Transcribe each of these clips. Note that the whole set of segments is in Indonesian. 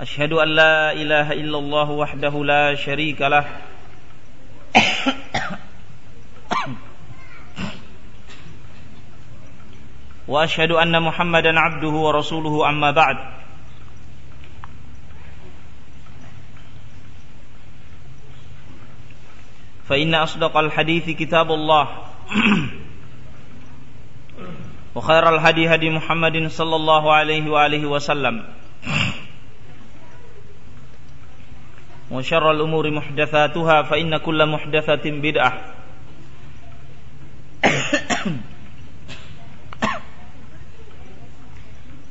أشهد أن لا إله إلا الله وحده لا شريك له. وأشهد أن محمدا عبده ورسوله أما بعد. فإن أصدق الحديث كتاب الله. وخير الهدي هدي محمد صلى الله عليه وآله وسلم. وشر الأمور محدثاتها فإن كل محدثة بدعة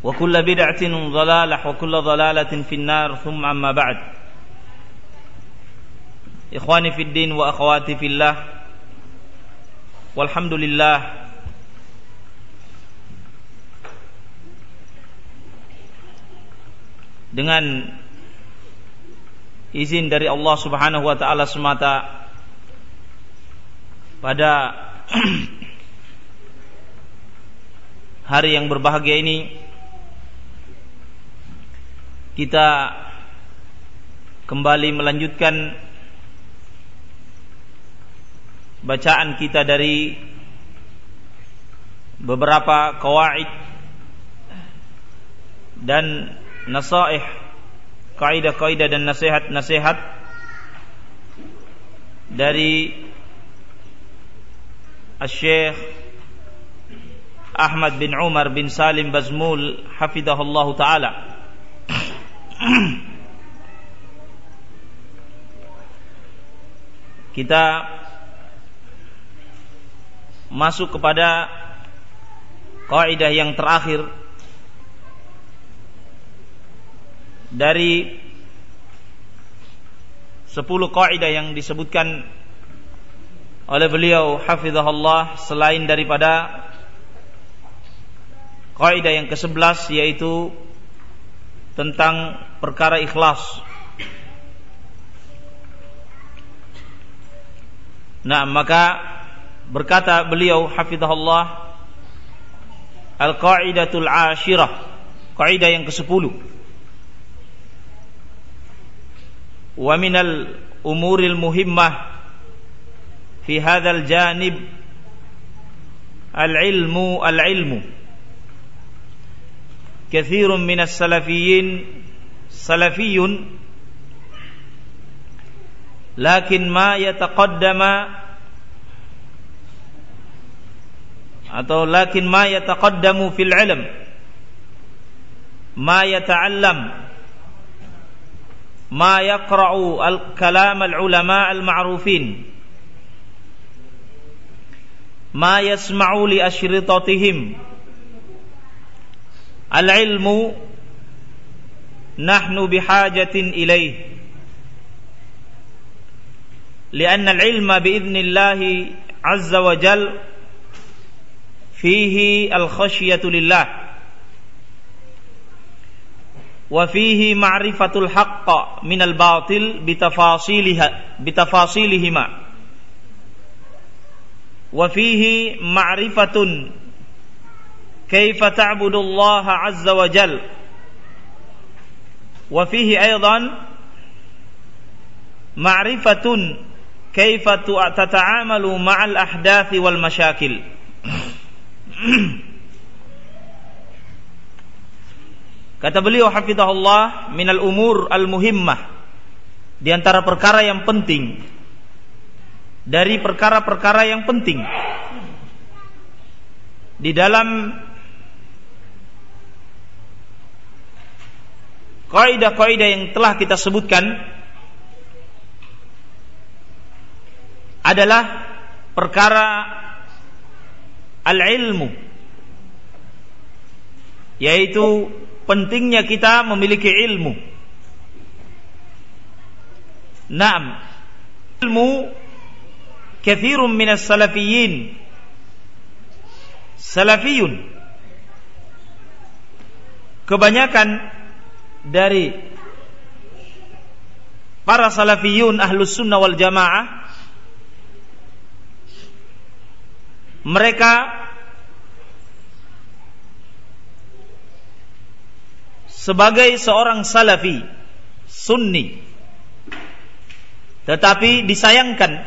وكل بدعة ضلالة وكل ضلالة في النار ثم أما بعد إخواني في الدين وأخواتي في الله والحمد لله dengan izin dari Allah Subhanahu wa taala semata pada hari yang berbahagia ini kita kembali melanjutkan bacaan kita dari beberapa kawaid dan nasaih kaidah-kaidah dan nasihat-nasihat dari Syekh Ahmad bin Umar bin Salim Bazmul hafidahullah taala. Kita masuk kepada kaidah yang terakhir dari sepuluh kaidah yang disebutkan oleh beliau hafizahullah selain daripada kaidah yang ke-11 yaitu tentang perkara ikhlas. Nah, maka berkata beliau hafizahullah Al-qaidatul ashirah, kaidah yang ke-10 ومن الأمور المهمة في هذا الجانب العلم العلم. كثير من السلفيين سلفي لكن ما يتقدم atau lakin ma yataqaddamu fil ilm ma yata'allam ما يقرأ الكلام العلماء المعروفين. ما يسمع لأشرطتهم. العلم نحن بحاجة إليه. لأن العلم بإذن الله عز وجل فيه الخشية لله. وفيه معرفة الحق من الباطل بتفاصيلها بتفاصيلهما. وفيه معرفة كيف تعبد الله عز وجل. وفيه أيضا معرفة كيف تتعامل مع الأحداث والمشاكل. Kata beliau hafizahullah minal umur al muhimmah di antara perkara yang penting. Dari perkara-perkara yang penting. Di dalam kaidah-kaidah yang telah kita sebutkan adalah perkara al-ilmu yaitu pentingnya kita memiliki ilmu. Naam. Ilmu kathirun minas salafiyin salafiyun kebanyakan dari para salafiyun ahlus sunnah wal jamaah mereka sebagai seorang salafi sunni. Tetapi disayangkan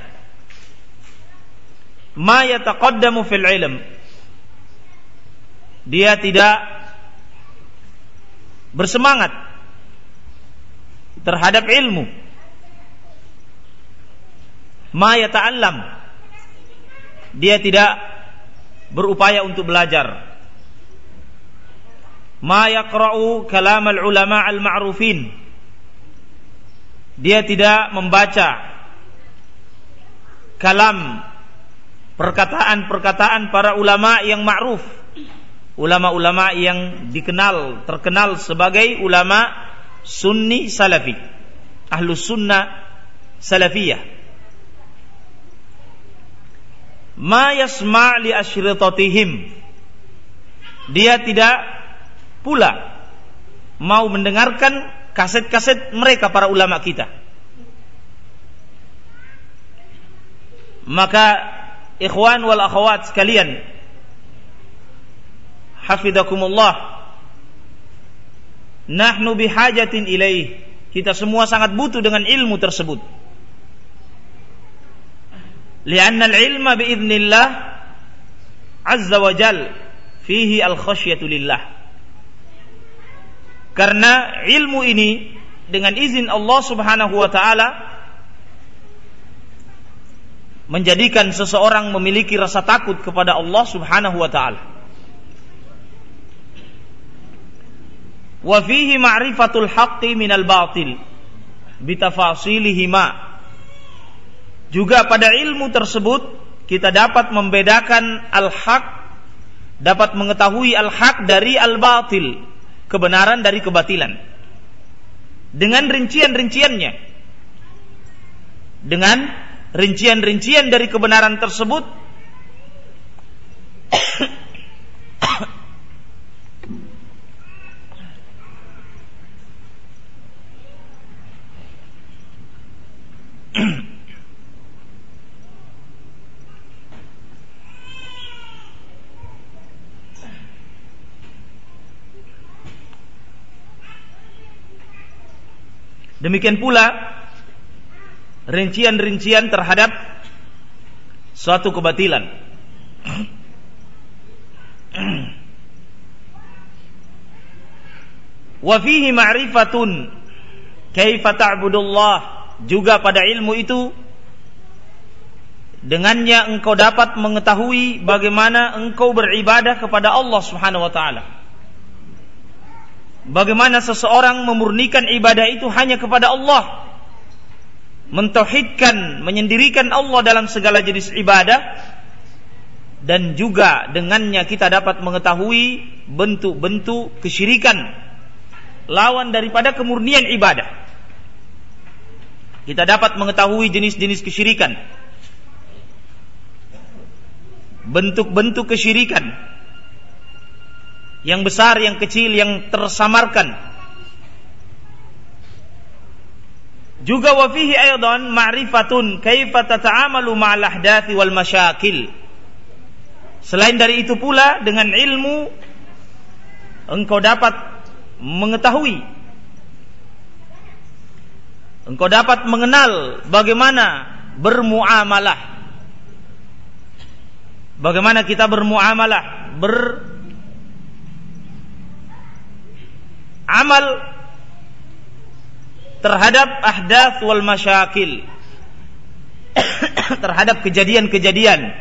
ma yataqaddamu fil ilm. Dia tidak bersemangat terhadap ilmu. Ma yata'allam. Dia tidak berupaya untuk belajar ma kalam al-ulama al-ma'rufin. Dia tidak membaca kalam perkataan-perkataan para ulama yang ma'ruf. Ulama-ulama yang dikenal terkenal sebagai ulama sunni salafi ahlu sunnah salafiyah. Ma yasma' li asyritatihim dia tidak pula mau mendengarkan kaset-kaset mereka para ulama kita. Maka ikhwan wal akhwat sekalian hafizakumullah nahnu bihajatin ilaih. Kita semua sangat butuh dengan ilmu tersebut. Lianna al-ilma biidznillah azza wa jal fihi al-khasyatu lillah karena ilmu ini dengan izin Allah Subhanahu wa taala menjadikan seseorang memiliki rasa takut kepada Allah Subhanahu wa taala. Wa fihi ma'rifatul haqqi minal batil bitafasilihima. Juga pada ilmu tersebut kita dapat membedakan al-haq dapat mengetahui al-haq dari al-batil kebenaran dari kebatilan. Dengan rincian-rinciannya. Dengan rincian-rincian dari kebenaran tersebut Demikian pula rincian-rincian terhadap suatu kebatilan. Wa fihi ma'rifatun kaifa ta'budullah juga pada ilmu itu dengannya engkau dapat mengetahui bagaimana engkau beribadah kepada Allah Subhanahu wa taala bagaimana seseorang memurnikan ibadah itu hanya kepada Allah? Mentauhidkan menyendirikan Allah dalam segala jenis ibadah. Dan juga dengannya kita dapat mengetahui bentuk-bentuk kesyirikan lawan daripada kemurnian ibadah. Kita dapat mengetahui jenis-jenis kesyirikan. Bentuk-bentuk kesyirikan yang besar, yang kecil, yang tersamarkan. Juga wa fihi aidan ma'rifatun kaifa tata'amalu ma'al ahdathi wal masyakil. Selain dari itu pula dengan ilmu engkau dapat mengetahui engkau dapat mengenal bagaimana bermuamalah bagaimana kita bermuamalah ber amal terhadap ahdath wal masyakil terhadap kejadian-kejadian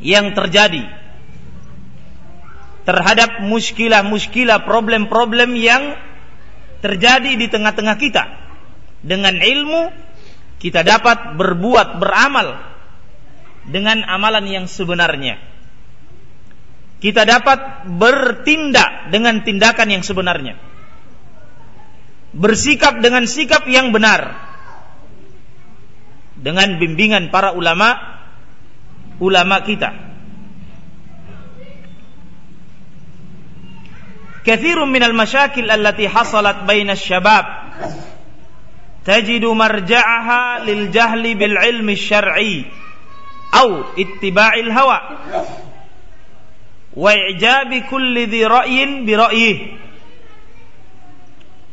yang terjadi terhadap muskilah-muskilah problem-problem yang terjadi di tengah-tengah kita. Dengan ilmu kita dapat berbuat beramal dengan amalan yang sebenarnya kita dapat bertindak dengan tindakan yang sebenarnya. Bersikap dengan sikap yang benar. Dengan bimbingan para ulama ulama kita. Kathirun minal masyakil allati hasalat baina syabab tajidu marja'aha lil jahli bil ilmi syar'i au ittiba'il hawa وإعجاب كل ذي رأي برأيه.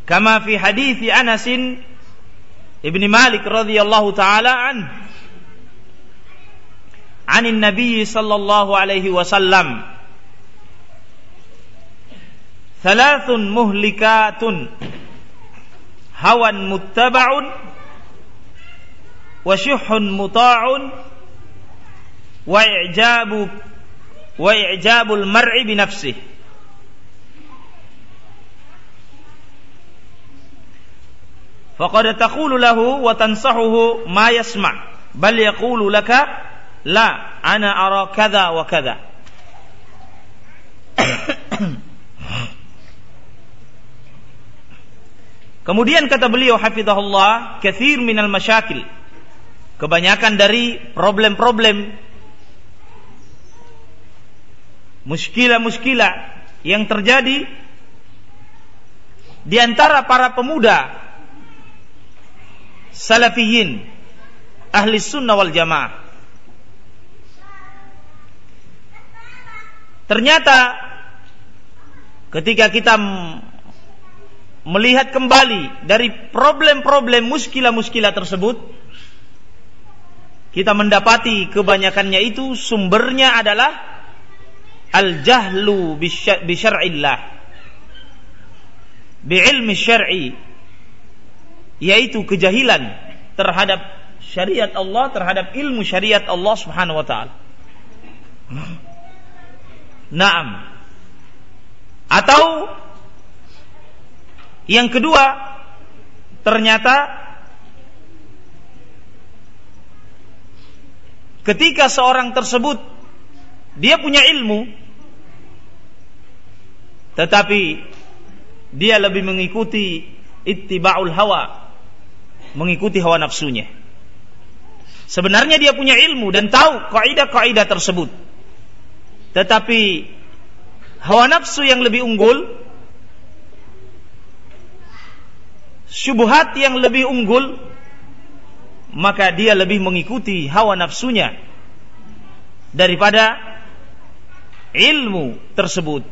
كما في حديث أنس ابن مالك رضي الله تعالى عنه. عن النبي صلى الله عليه وسلم. ثلاث مهلكات هوى متبع وشح مطاع وإعجاب wa i'jabul mar'i bi nafsihi faqad taqulu lahu wa tansahuhu ma yasma' bal yaqulu laka la ana ara kadha wa kadha. Kemudian kata beliau hafizahullah kathir minal masyakil. Kebanyakan dari problem-problem muskilah-muskilah yang terjadi di antara para pemuda salafiyin ahli sunnah wal jamaah. Ternyata ketika kita melihat kembali dari problem-problem muskilah-muskilah tersebut kita mendapati kebanyakannya itu sumbernya adalah al-jahlu bi syar'illah bi ilmi syar'i yaitu kejahilan terhadap syariat Allah terhadap ilmu syariat Allah Subhanahu wa taala. Naam. Atau yang kedua ternyata ketika seorang tersebut dia punya ilmu tetapi dia lebih mengikuti ittiba'ul hawa, mengikuti hawa nafsunya. Sebenarnya dia punya ilmu dan tahu kaidah-kaidah tersebut. Tetapi hawa nafsu yang lebih unggul, syubhat yang lebih unggul, maka dia lebih mengikuti hawa nafsunya daripada ilmu tersebut.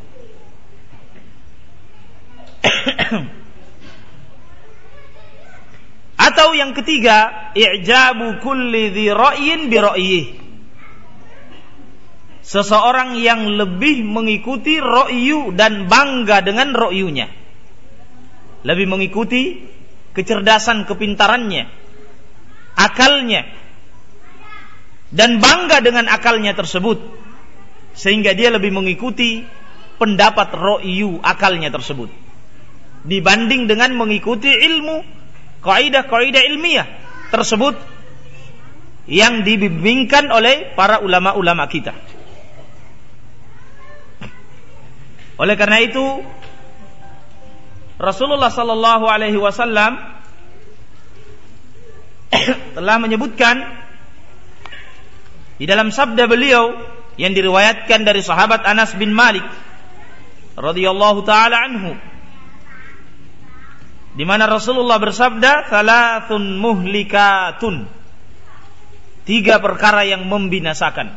Atau yang ketiga, i'jabu kulli dhi ra'yin bi. Seseorang yang lebih mengikuti ra'yu dan bangga dengan ra'yunya. Lebih mengikuti kecerdasan kepintarannya, akalnya, dan bangga dengan akalnya tersebut. Sehingga dia lebih mengikuti pendapat ra'yu akalnya tersebut dibanding dengan mengikuti ilmu kaidah-kaidah ilmiah tersebut yang dibimbingkan oleh para ulama-ulama kita. Oleh karena itu Rasulullah sallallahu alaihi wasallam telah menyebutkan di dalam sabda beliau yang diriwayatkan dari sahabat Anas bin Malik radhiyallahu taala anhu di mana Rasulullah bersabda, "Thalathun muhlikatun." Tiga perkara yang membinasakan.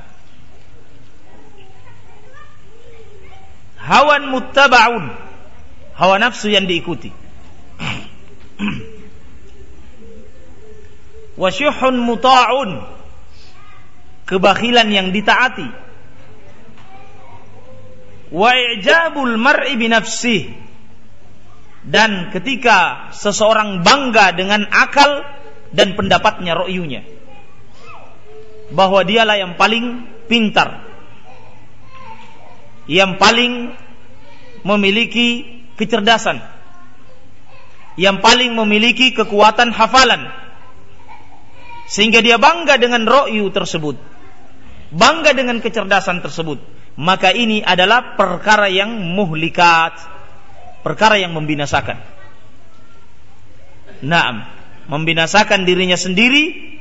Hawan muttaba'un. Hawa nafsu yang diikuti. Wasyuhun muta'un. Kebakhilan yang ditaati. Wa i'jabul mar'i binafsih dan ketika seseorang bangga dengan akal dan pendapatnya ro'yunya bahwa dialah yang paling pintar yang paling memiliki kecerdasan yang paling memiliki kekuatan hafalan sehingga dia bangga dengan ro'yu tersebut bangga dengan kecerdasan tersebut maka ini adalah perkara yang muhlikat, perkara yang membinasakan. Naam, membinasakan dirinya sendiri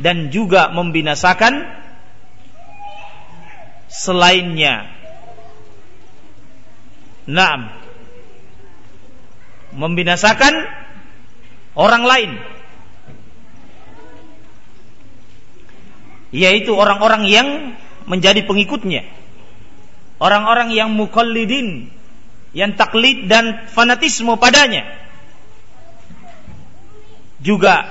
dan juga membinasakan selainnya. Naam. Membinasakan orang lain. Yaitu orang-orang yang menjadi pengikutnya. Orang-orang yang mukallidin, yang taklid dan fanatisme padanya. Juga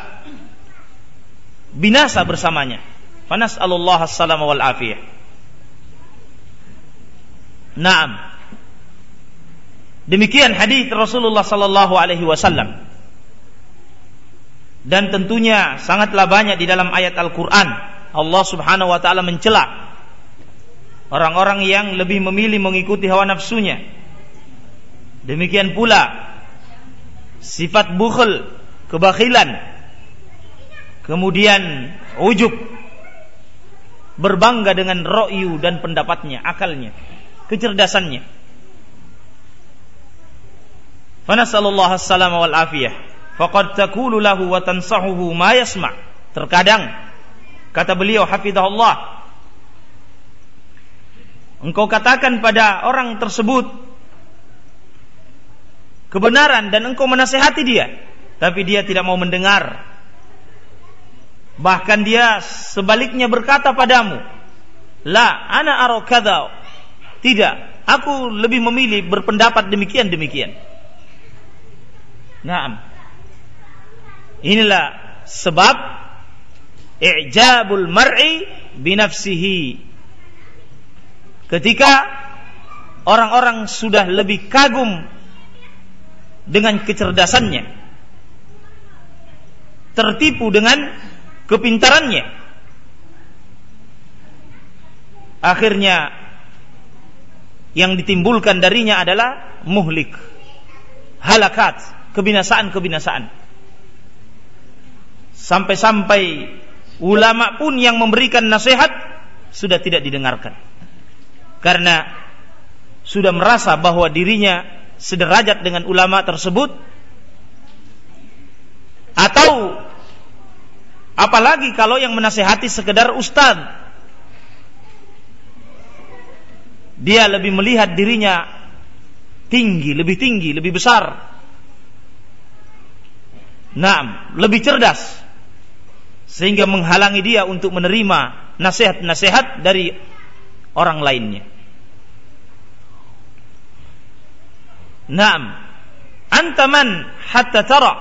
binasa bersamanya. Fanas Allah assalam wal afiyah. Naam. Demikian hadis Rasulullah sallallahu alaihi wasallam. Dan tentunya sangatlah banyak di dalam ayat Al-Qur'an Allah Subhanahu wa taala mencela orang-orang yang lebih memilih mengikuti hawa nafsunya. Demikian pula sifat bukhl, kebakhilan, kemudian ujub, berbangga dengan ro'yu dan pendapatnya, akalnya kecerdasannya. Fanasallallahu assalam wal afiyah. Faqad takulu lahu wa tansahuhu ma yasma'. Terkadang kata beliau hafizahullah Engkau katakan pada orang tersebut kebenaran dan engkau menasehati dia, tapi dia tidak mau mendengar. Bahkan dia sebaliknya berkata padamu, "La ana aro tidak, aku lebih memilih berpendapat demikian demikian. Nah, inilah sebab i'jabul mar'i binafsihi. Ketika orang-orang sudah lebih kagum dengan kecerdasannya, tertipu dengan kepintarannya, akhirnya yang ditimbulkan darinya adalah muhlik, halakat, kebinasaan-kebinasaan. Sampai-sampai ulama pun yang memberikan nasihat sudah tidak didengarkan. Karena sudah merasa bahwa dirinya sederajat dengan ulama tersebut atau apalagi kalau yang menasehati sekedar ustadz dia lebih melihat dirinya tinggi, lebih tinggi, lebih besar. Nah, lebih cerdas sehingga menghalangi dia untuk menerima nasihat-nasihat dari orang lainnya. Naam. Antaman hatta tara.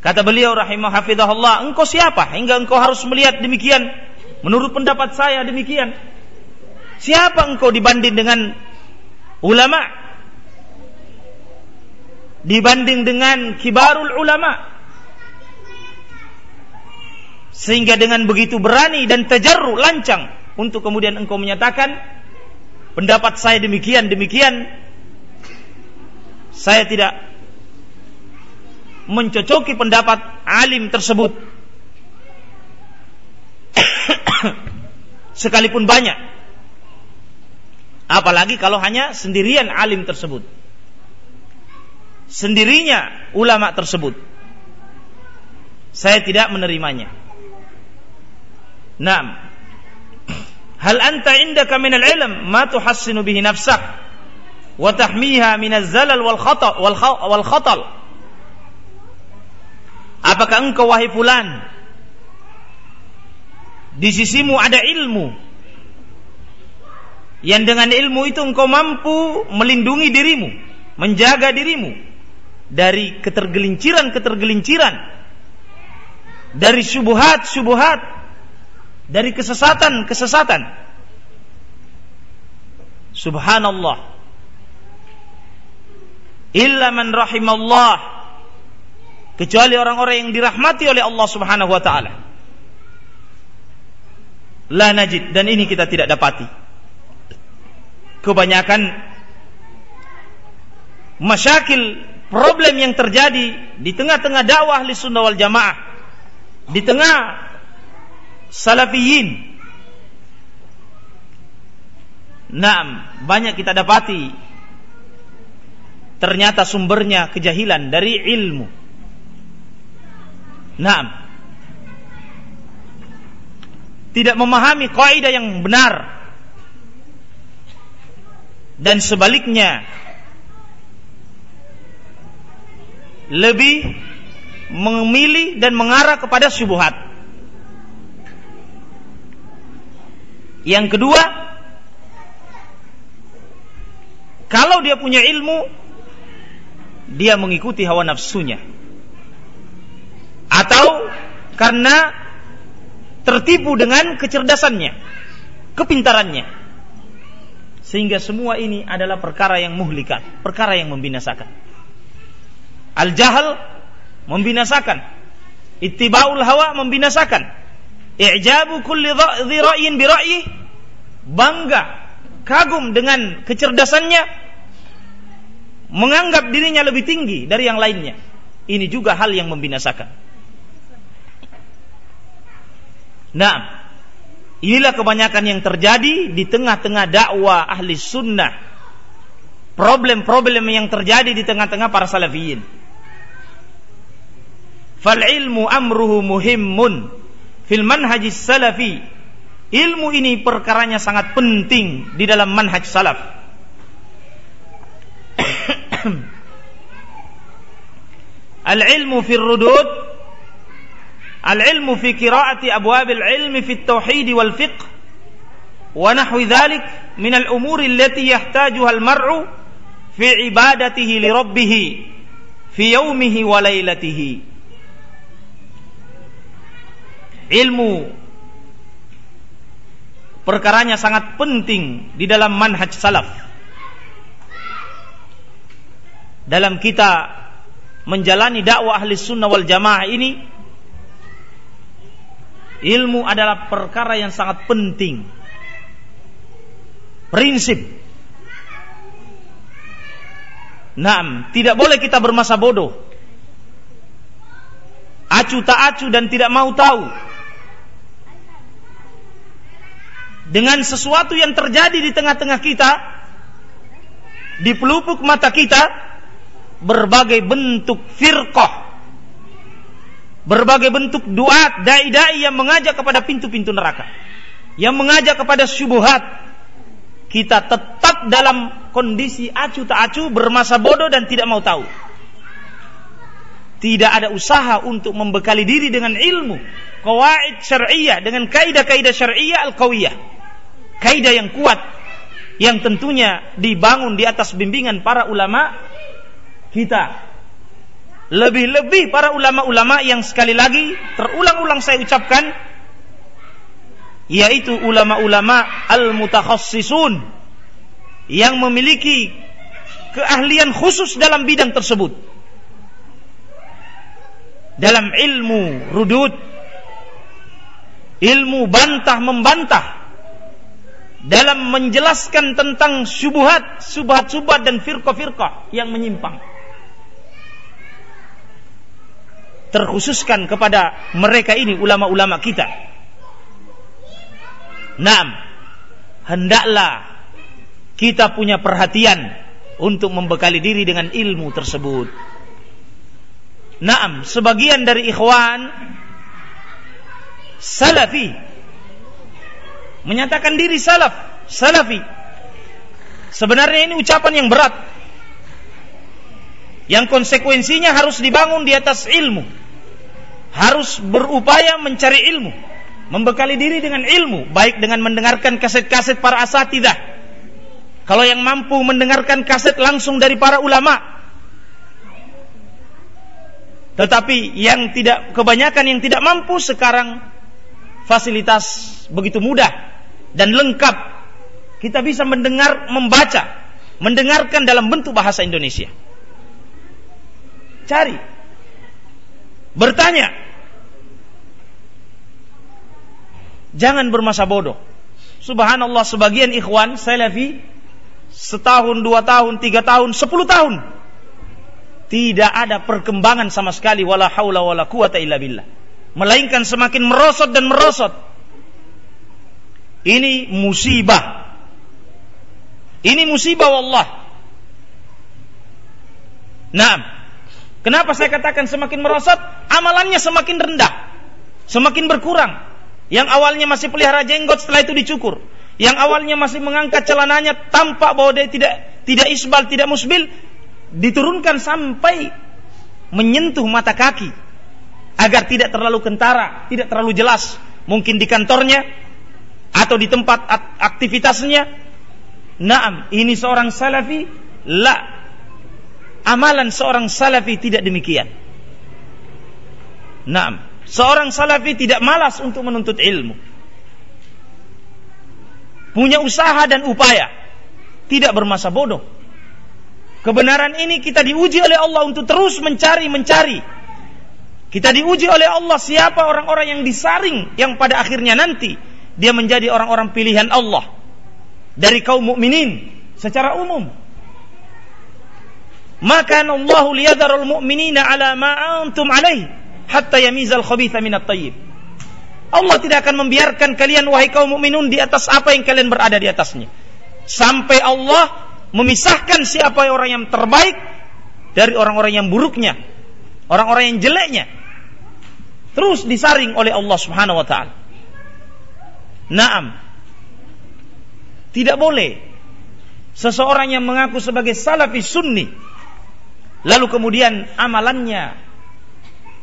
Kata beliau rahimah hafizahullah, engkau siapa hingga engkau harus melihat demikian? Menurut pendapat saya demikian. Siapa engkau dibanding dengan ulama? Dibanding dengan kibarul ulama. Sehingga dengan begitu berani dan tajarru lancang untuk kemudian engkau menyatakan pendapat saya demikian demikian saya tidak mencocoki pendapat alim tersebut sekalipun banyak Apalagi kalau hanya sendirian alim tersebut. Sendirinya ulama tersebut. Saya tidak menerimanya. Naam. Hal anta indaka min al-ilm ma tuhassinu bihi nafsak az-zalal wal khata wal khatal. Apakah engkau wahai fulan di sisimu ada ilmu yang dengan ilmu itu engkau mampu melindungi dirimu, menjaga dirimu dari ketergelinciran-ketergelinciran, dari subuhat-subuhat, dari kesesatan-kesesatan. Subhanallah. Illa man rahimallah. Kecuali orang-orang yang dirahmati oleh Allah Subhanahu wa taala. La najid. Dan ini kita tidak dapati. Kebanyakan masyakil problem yang terjadi di tengah-tengah dakwah li sunnah wal jamaah. Di tengah salafiyin. Nah, banyak kita dapati ternyata sumbernya kejahilan dari ilmu. Nah, tidak memahami kaidah yang benar dan sebaliknya lebih memilih dan mengarah kepada syubhat. Yang kedua, kalau dia punya ilmu, dia mengikuti hawa nafsunya. Atau karena tertipu dengan kecerdasannya, kepintarannya. Sehingga semua ini adalah perkara yang muhlikan, perkara yang membinasakan. Al-jahal membinasakan. Ittiba'ul hawa membinasakan. I'jabu kulli dhira'in bi bangga, kagum dengan kecerdasannya, menganggap dirinya lebih tinggi dari yang lainnya. Ini juga hal yang membinasakan. Nah, inilah kebanyakan yang terjadi di tengah-tengah dakwah ahli sunnah. Problem-problem yang terjadi di tengah-tengah para salafiyin. Fal ilmu amruhu muhimmun fil manhajis salafi. Ilmu ini perkaranya sangat penting di dalam manhaj salaf. Al-ilmu fi rudud Al-ilmu fi qiraati abwabil ilmi fi tauhid wal fiqh wa nahwi dhalik min al-umuri allati yahtajuha al-mar'u fi ibadatihi li rabbih fi yawmihi wa lailatihi Ilmu perkaranya sangat penting di dalam manhaj salaf dalam kita menjalani dakwah ahli sunnah wal jamaah ini Ilmu adalah perkara yang sangat penting. Prinsip. Naam, tidak boleh kita bermasa bodoh. Acu tak acu dan tidak mau tahu. Dengan sesuatu yang terjadi di tengah-tengah kita, di pelupuk mata kita, berbagai bentuk firqah. Berbagai bentuk doa dai-dai yang mengajak kepada pintu-pintu neraka. Yang mengajak kepada syubhat. Kita tetap dalam kondisi acu tak acu bermasa bodoh dan tidak mau tahu. Tidak ada usaha untuk membekali diri dengan ilmu kawaid syariah dengan kaidah-kaidah syariah al-qawiyah. Kaidah yang kuat yang tentunya dibangun di atas bimbingan para ulama kita lebih-lebih para ulama-ulama yang sekali lagi terulang-ulang saya ucapkan yaitu ulama-ulama al-mutakhassisun yang memiliki keahlian khusus dalam bidang tersebut. Dalam ilmu rudud, ilmu bantah membantah, dalam menjelaskan tentang syubhat, subhat-subhat dan firqah-firqah yang menyimpang. Terkhususkan kepada mereka ini ulama-ulama kita. Naam, hendaklah kita punya perhatian untuk membekali diri dengan ilmu tersebut. Naam, sebagian dari ikhwan salafi menyatakan diri salaf, salafi. Sebenarnya ini ucapan yang berat. Yang konsekuensinya harus dibangun di atas ilmu harus berupaya mencari ilmu, membekali diri dengan ilmu, baik dengan mendengarkan kaset-kaset para asatidah. Kalau yang mampu mendengarkan kaset langsung dari para ulama, tetapi yang tidak kebanyakan yang tidak mampu sekarang fasilitas begitu mudah dan lengkap. Kita bisa mendengar, membaca, mendengarkan dalam bentuk bahasa Indonesia. Cari Bertanya. Jangan bermasa bodoh. Subhanallah sebagian ikhwan salafi setahun, dua tahun, tiga tahun, sepuluh tahun tidak ada perkembangan sama sekali wala haula wala quwata illa billah. Melainkan semakin merosot dan merosot. Ini musibah. Ini musibah Allah. Nah, kenapa saya katakan semakin merosot? Amalannya semakin rendah, semakin berkurang. Yang awalnya masih pelihara jenggot setelah itu dicukur. Yang awalnya masih mengangkat celananya tampak bahwa dia tidak tidak isbal, tidak musbil, diturunkan sampai menyentuh mata kaki agar tidak terlalu kentara, tidak terlalu jelas. Mungkin di kantornya atau di tempat aktivitasnya Naam, ini seorang salafi? La. Amalan seorang salafi tidak demikian. Naam, seorang salafi tidak malas untuk menuntut ilmu. Punya usaha dan upaya. Tidak bermasa bodoh. Kebenaran ini kita diuji oleh Allah untuk terus mencari-mencari. Kita diuji oleh Allah siapa orang-orang yang disaring yang pada akhirnya nanti dia menjadi orang-orang pilihan Allah dari kaum mukminin secara umum. Maka Allah liyadharul mu'minina ala ma antum alaih hatta yamizal khabitha minat tayyib. Allah tidak akan membiarkan kalian wahai kaum mukminun di atas apa yang kalian berada di atasnya. Sampai Allah memisahkan siapa orang yang terbaik dari orang-orang yang buruknya, orang-orang yang jeleknya. Terus disaring oleh Allah Subhanahu wa taala. Naam, tidak boleh seseorang yang mengaku sebagai salafi sunni lalu kemudian amalannya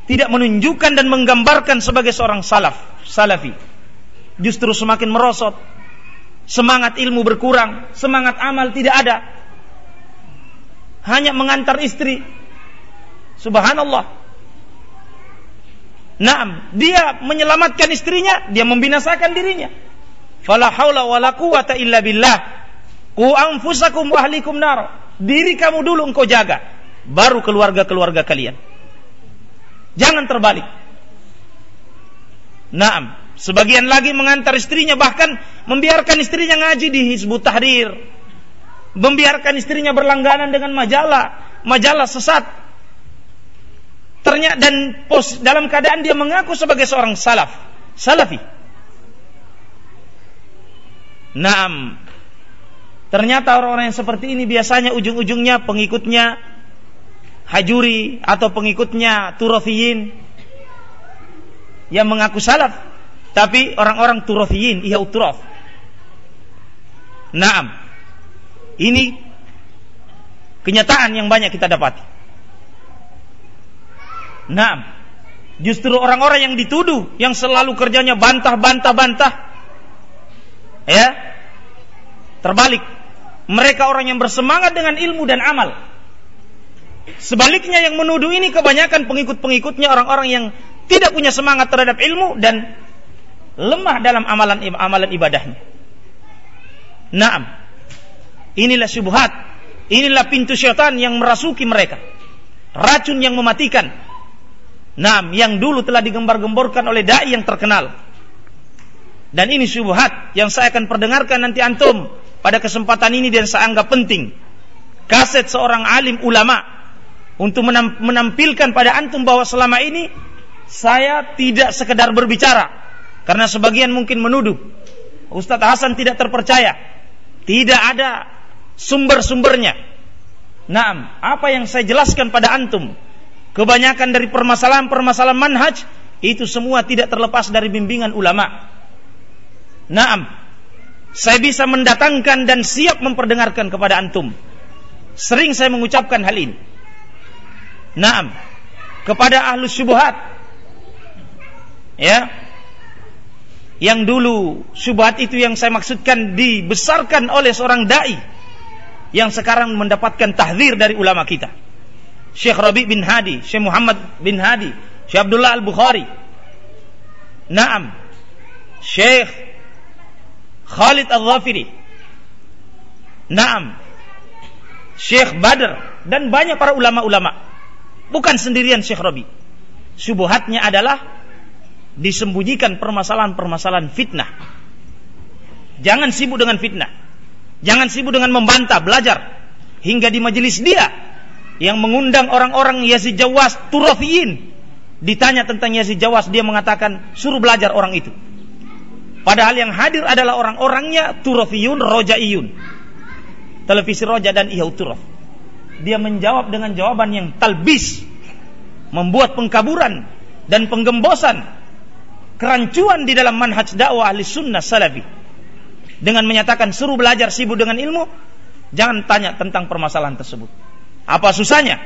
tidak menunjukkan dan menggambarkan sebagai seorang salaf, salafi. Justru semakin merosot, semangat ilmu berkurang, semangat amal tidak ada. Hanya mengantar istri. Subhanallah. Naam, dia menyelamatkan istrinya, dia membinasakan dirinya. Fala haula wala quwata illa billah. Ku anfusakum wa ahlikum nar. Diri kamu dulu engkau jaga, baru keluarga-keluarga kalian. Jangan terbalik. Naam, sebagian lagi mengantar istrinya bahkan membiarkan istrinya ngaji di Hizbut Tahrir. Membiarkan istrinya berlangganan dengan majalah, majalah sesat. Ternyata dan pos, dalam keadaan dia mengaku sebagai seorang salaf, salafi Naam. Ternyata orang-orang yang seperti ini biasanya ujung-ujungnya pengikutnya hajuri atau pengikutnya turofiyin yang mengaku salaf. Tapi orang-orang turofiyin, iya uturof. Naam. Ini kenyataan yang banyak kita dapati. Naam. Justru orang-orang yang dituduh, yang selalu kerjanya bantah-bantah-bantah, ya, Terbalik, mereka orang yang bersemangat dengan ilmu dan amal. Sebaliknya yang menuduh ini kebanyakan pengikut-pengikutnya orang-orang yang tidak punya semangat terhadap ilmu dan lemah dalam amalan amalan ibadahnya. Naam. Inilah syubhat. Inilah pintu syaitan yang merasuki mereka. Racun yang mematikan. Naam, yang dulu telah digembar-gemborkan oleh dai yang terkenal. Dan ini syubhat yang saya akan perdengarkan nanti antum pada kesempatan ini dan saya anggap penting kaset seorang alim ulama untuk menampilkan pada antum bahwa selama ini saya tidak sekedar berbicara karena sebagian mungkin menuduh Ustadz Hasan tidak terpercaya tidak ada sumber-sumbernya Naam, apa yang saya jelaskan pada antum kebanyakan dari permasalahan-permasalahan manhaj itu semua tidak terlepas dari bimbingan ulama. Naam, saya bisa mendatangkan dan siap memperdengarkan kepada antum. Sering saya mengucapkan hal ini. Naam. Kepada ahlus syubhat. Ya. Yang dulu syubhat itu yang saya maksudkan dibesarkan oleh seorang dai yang sekarang mendapatkan tahzir dari ulama kita. Syekh Rabi bin Hadi, Syekh Muhammad bin Hadi, Syekh Abdullah Al-Bukhari. Naam. Syekh Khalid Al-Ghafiri. Naam. Syekh Badr dan banyak para ulama-ulama. Bukan sendirian Syekh Rabi. Subuhatnya adalah disembunyikan permasalahan-permasalahan fitnah. Jangan sibuk dengan fitnah. Jangan sibuk dengan membantah, belajar. Hingga di majelis dia yang mengundang orang-orang Yazid Jawas, Turafiyin. Ditanya tentang Yazid Jawas, dia mengatakan, suruh belajar orang itu. Padahal yang hadir adalah orang-orangnya turafiyun rojaiyun. televisi Roja dan Ihauturaf. Dia menjawab dengan jawaban yang talbis, membuat pengkaburan dan penggembosan, kerancuan di dalam manhaj dakwah ahli sunnah salafi. Dengan menyatakan suruh belajar sibuk dengan ilmu, jangan tanya tentang permasalahan tersebut. Apa susahnya?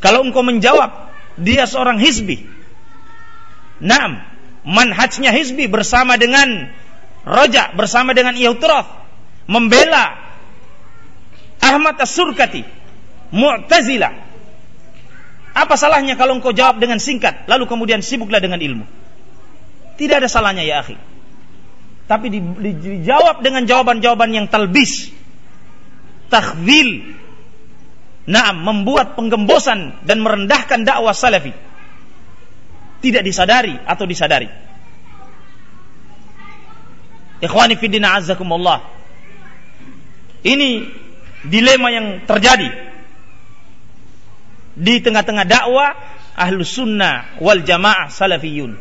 Kalau engkau menjawab, dia seorang hizbi. Naam, manhajnya hizbi bersama dengan Roja, bersama dengan Iauturaf, membela Ahmad As-Surkati, Mu'tazilah. Apa salahnya kalau engkau jawab dengan singkat, lalu kemudian sibuklah dengan ilmu? Tidak ada salahnya ya akhi. Tapi di, di, dijawab dengan jawaban-jawaban yang talbis, takhwil, Naam, membuat penggembosan dan merendahkan dakwah salafi. Tidak disadari atau disadari. Ikhwani fiddina azzakumullah. Ini dilema yang terjadi di tengah-tengah dakwah ahlu sunnah wal jamaah salafiyun.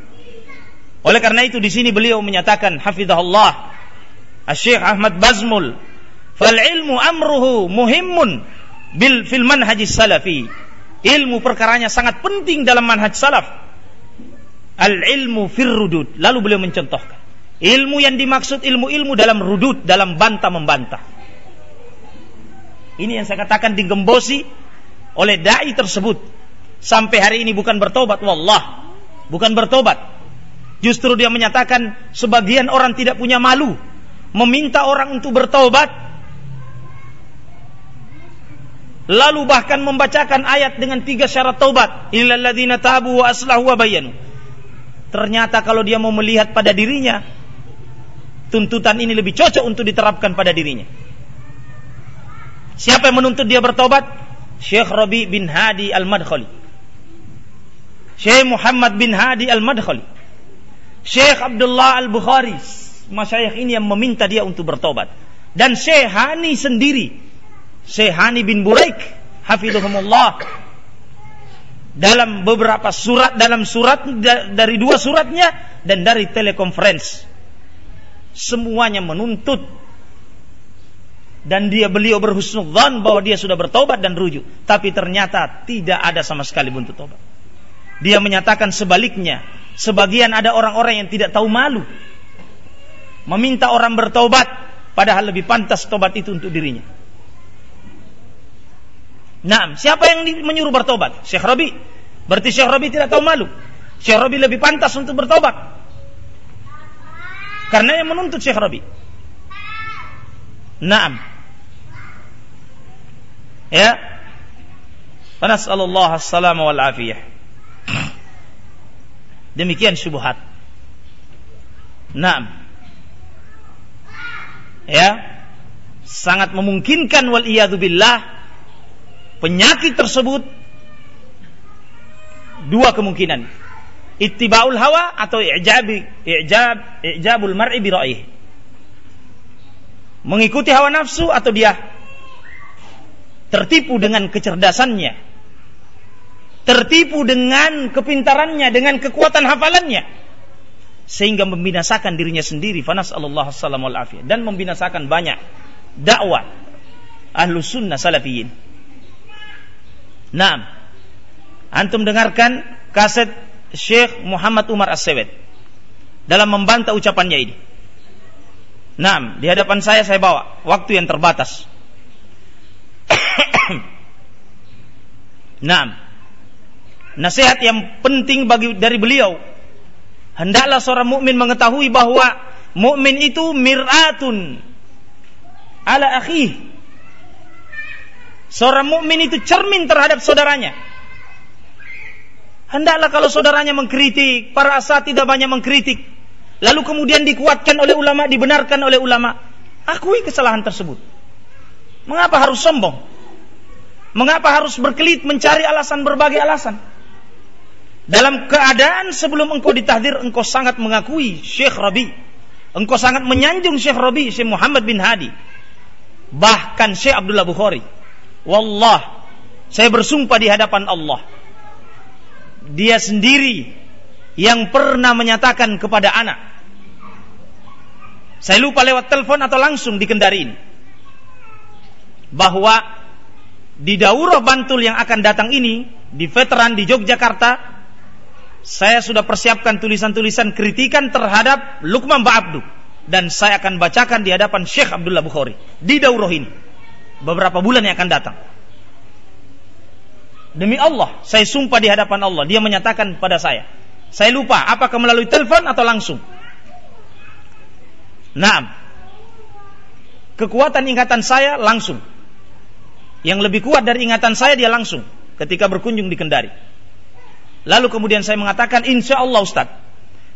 Oleh karena itu di sini beliau menyatakan hafizahullah Syekh Ahmad Bazmul fal ilmu amruhu muhimmun bil fil manhaj salafi. Ilmu perkaranya sangat penting dalam manhaj salaf. Al ilmu fir rudud. Lalu beliau mencontohkan. Ilmu yang dimaksud ilmu-ilmu dalam rudud, dalam bantah membantah. Ini yang saya katakan digembosi oleh dai tersebut. Sampai hari ini bukan bertobat, wallah. Bukan bertobat. Justru dia menyatakan sebagian orang tidak punya malu meminta orang untuk bertobat lalu bahkan membacakan ayat dengan tiga syarat taubat illalladzina tabu wa aslahu wa bayanu ternyata kalau dia mau melihat pada dirinya tuntutan ini lebih cocok untuk diterapkan pada dirinya siapa yang menuntut dia bertobat Syekh Rabi bin Hadi Al-Madkhali. Syekh Muhammad bin Hadi Al-Madkhali. Syekh Abdullah Al-Bukhari masyayikh ini yang meminta dia untuk bertobat. Dan Syekh Hani sendiri Syehani bin Buraik hafidhumullah dalam beberapa surat dalam surat dari dua suratnya dan dari telekonferensi. Semuanya menuntut dan dia beliau berhusnudzan bahwa dia sudah bertobat dan rujuk tapi ternyata tidak ada sama sekali buntut tobat dia menyatakan sebaliknya sebagian ada orang-orang yang tidak tahu malu meminta orang bertobat padahal lebih pantas tobat itu untuk dirinya Nah, siapa yang menyuruh bertobat? Syekh Rabi. Berarti Syekh Rabi tidak tahu malu. Syekh Rabi lebih pantas untuk bertobat. Karena yang menuntut Syekh Rabi. Naam. Ya. Fanas'alullah as-salama wal afiyah. Demikian syubhat. Naam. Ya. Sangat memungkinkan wal billah penyakit tersebut dua kemungkinan ittibaul hawa atau i'jabi i'jab i'jabul mar'i bi mengikuti hawa nafsu atau dia tertipu dengan kecerdasannya. Tertipu dengan kepintarannya dengan kekuatan hafalannya. Sehingga membinasakan dirinya sendiri. Fanas Allah dan membinasakan banyak dakwah ahlu sunnah salafiyin. Nah, antum dengarkan kaset Syekh Muhammad Umar As-Sewet dalam membantah ucapannya ini. Nah, di hadapan saya saya bawa. Waktu yang terbatas. Nah, nasihat yang penting bagi dari beliau hendaklah seorang mukmin mengetahui bahwa mukmin itu miratun ala akhi Seorang mukmin itu cermin terhadap saudaranya. Hendaklah kalau saudaranya mengkritik, para asat tidak banyak mengkritik. Lalu kemudian dikuatkan oleh ulama, dibenarkan oleh ulama. Akui kesalahan tersebut. Mengapa harus sombong? Mengapa harus berkelit mencari alasan berbagai alasan? Dalam keadaan sebelum engkau ditahdir, engkau sangat mengakui Syekh Rabi. Engkau sangat menyanjung Syekh Rabi, Syekh Muhammad bin Hadi. Bahkan Syekh Abdullah Bukhari Wallah, saya bersumpah di hadapan Allah. Dia sendiri yang pernah menyatakan kepada anak. Saya lupa lewat telepon atau langsung dikendariin. Bahwa di daurah Bantul yang akan datang ini di veteran di Yogyakarta saya sudah persiapkan tulisan-tulisan kritikan terhadap Lukman Ba'abdu dan saya akan bacakan di hadapan Syekh Abdullah Bukhari di daurah ini beberapa bulan yang akan datang. Demi Allah, saya sumpah di hadapan Allah, dia menyatakan pada saya. Saya lupa apakah melalui telepon atau langsung. Nah, kekuatan ingatan saya langsung. Yang lebih kuat dari ingatan saya dia langsung ketika berkunjung di Kendari. Lalu kemudian saya mengatakan, insya Allah Ustaz,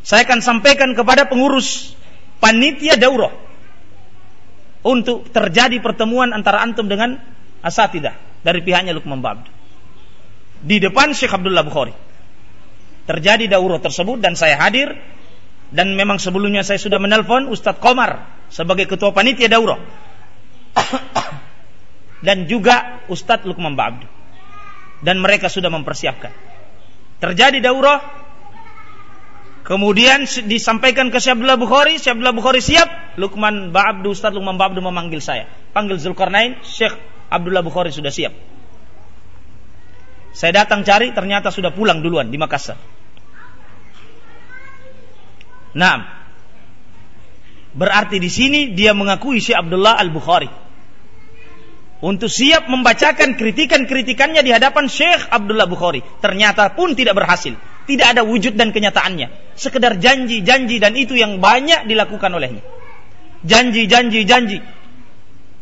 saya akan sampaikan kepada pengurus panitia daurah untuk terjadi pertemuan antara antum dengan asatidah dari pihaknya Lukman Babd. Di depan Syekh Abdullah Bukhari. Terjadi daurah tersebut dan saya hadir dan memang sebelumnya saya sudah menelpon Ustadz Komar sebagai ketua panitia daurah dan juga Ustadz Lukman Babd dan mereka sudah mempersiapkan terjadi daurah Kemudian disampaikan ke Syekh Abdullah Bukhari, Syekh Abdullah Bukhari siap, Lukman Ba'abdu, Ustaz Lukman Ba'abdu memanggil saya. Panggil Zulkarnain, Syekh Abdullah Bukhari sudah siap. Saya datang cari, ternyata sudah pulang duluan di Makassar. Nah, berarti di sini dia mengakui Syekh Abdullah Al-Bukhari. Untuk siap membacakan kritikan-kritikannya di hadapan Syekh Abdullah Bukhari. Ternyata pun tidak berhasil tidak ada wujud dan kenyataannya. Sekedar janji, janji dan itu yang banyak dilakukan olehnya. Janji, janji, janji.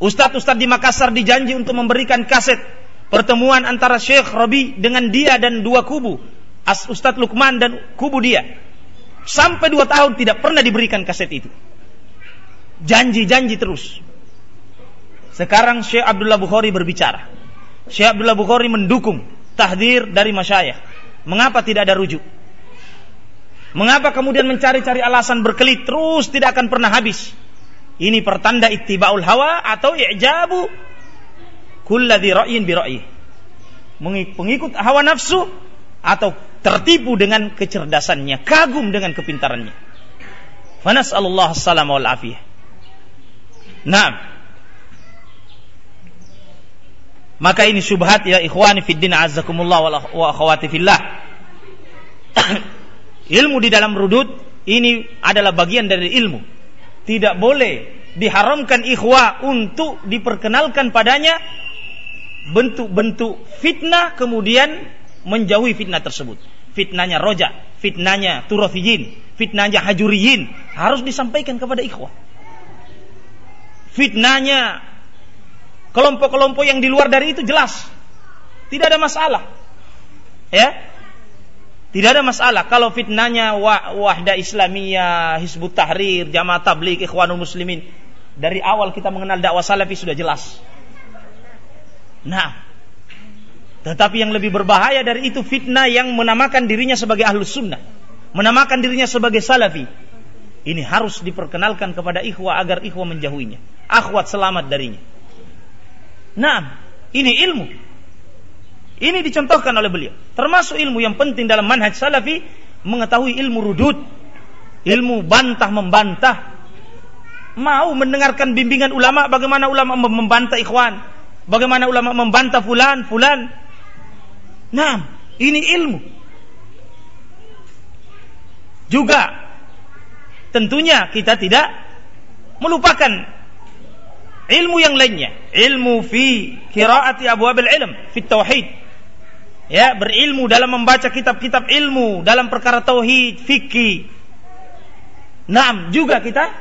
Ustadz-ustadz di Makassar dijanji untuk memberikan kaset pertemuan antara Syekh Robi dengan dia dan dua kubu. As Ustadz Lukman dan kubu dia. Sampai dua tahun tidak pernah diberikan kaset itu. Janji-janji terus. Sekarang Syekh Abdullah Bukhari berbicara. Syekh Abdullah Bukhari mendukung tahdir dari masyayikh Mengapa tidak ada rujuk? Mengapa kemudian mencari-cari alasan berkelit terus tidak akan pernah habis? Ini pertanda ittiba'ul hawa atau i'jabu kulladhi ra'yin bi ra'yi. Pengikut hawa nafsu atau tertipu dengan kecerdasannya, kagum dengan kepintarannya. Fanas'alullah salam wal afiyah. Nah, maka ini syubhat ya ikhwani fid din azzakumullah wa akhwati fillah. ilmu di dalam rudud ini adalah bagian dari ilmu. Tidak boleh diharamkan ikhwah untuk diperkenalkan padanya bentuk-bentuk fitnah kemudian menjauhi fitnah tersebut. Fitnahnya roja, fitnahnya turafiyin, fitnahnya hajuriyin harus disampaikan kepada ikhwah. Fitnahnya kelompok-kelompok yang di luar dari itu jelas. Tidak ada masalah. Ya. Tidak ada masalah kalau fitnahnya wahda Islamiyah, Hizbut Tahrir, Jamaah Tabligh, Ikhwanul Muslimin. Dari awal kita mengenal dakwah salafi sudah jelas. Nah, tetapi yang lebih berbahaya dari itu fitnah yang menamakan dirinya sebagai ahlus sunnah. Menamakan dirinya sebagai salafi. Ini harus diperkenalkan kepada ikhwah agar ikhwah menjauhinya. Akhwat selamat darinya. Nah, ini ilmu. Ini dicontohkan oleh beliau. Termasuk ilmu yang penting dalam manhaj salafi mengetahui ilmu rudud, ilmu bantah membantah. Mau mendengarkan bimbingan ulama bagaimana ulama membantah ikhwan, bagaimana ulama membantah fulan, fulan. Nah, ini ilmu. Juga tentunya kita tidak melupakan ilmu yang lainnya. Ilmu fi kiraati Abu Abil ilm fi tauhid. Ya berilmu dalam membaca kitab-kitab ilmu dalam perkara tauhid fikih. Naam juga kita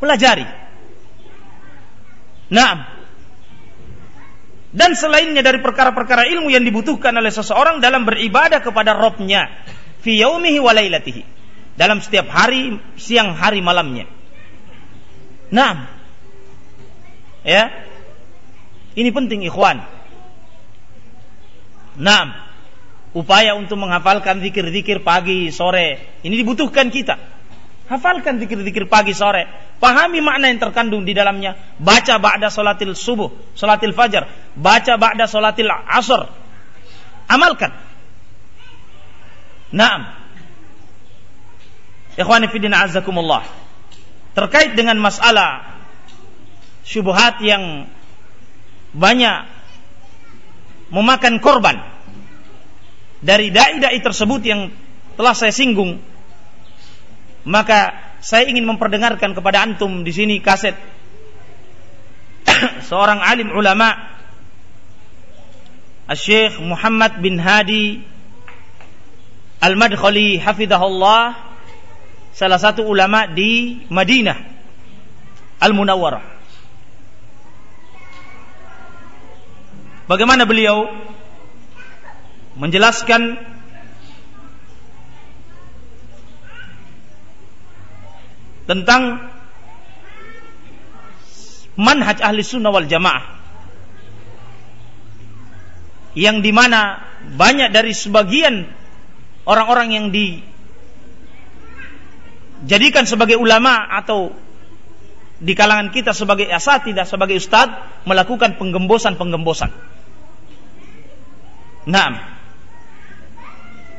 pelajari. Naam. Dan selainnya dari perkara-perkara ilmu yang dibutuhkan oleh seseorang dalam beribadah kepada Robnya fi yaumihi wa dalam setiap hari siang hari malamnya. Nah, Ya. Ini penting ikhwan. Nah, upaya untuk menghafalkan zikir-zikir pagi, sore, ini dibutuhkan kita. Hafalkan zikir-zikir pagi, sore. Pahami makna yang terkandung di dalamnya. Baca ba'da salatil subuh, salatil fajar. Baca ba'da salatil asr. Amalkan. Naam. Ikhwani fidina azakumullah. Terkait dengan masalah syubhat yang banyak memakan korban dari dai-dai tersebut yang telah saya singgung maka saya ingin memperdengarkan kepada antum di sini kaset. Seorang alim ulama Syekh Muhammad bin Hadi Al-Madkhali hafizahullah salah satu ulama di Madinah Al-Munawwarah Bagaimana beliau menjelaskan tentang manhaj ahli sunnah wal jamaah yang di mana banyak dari sebagian orang-orang yang dijadikan sebagai ulama atau di kalangan kita sebagai tidak sebagai ustadz melakukan penggembosan-penggembosan. Nah,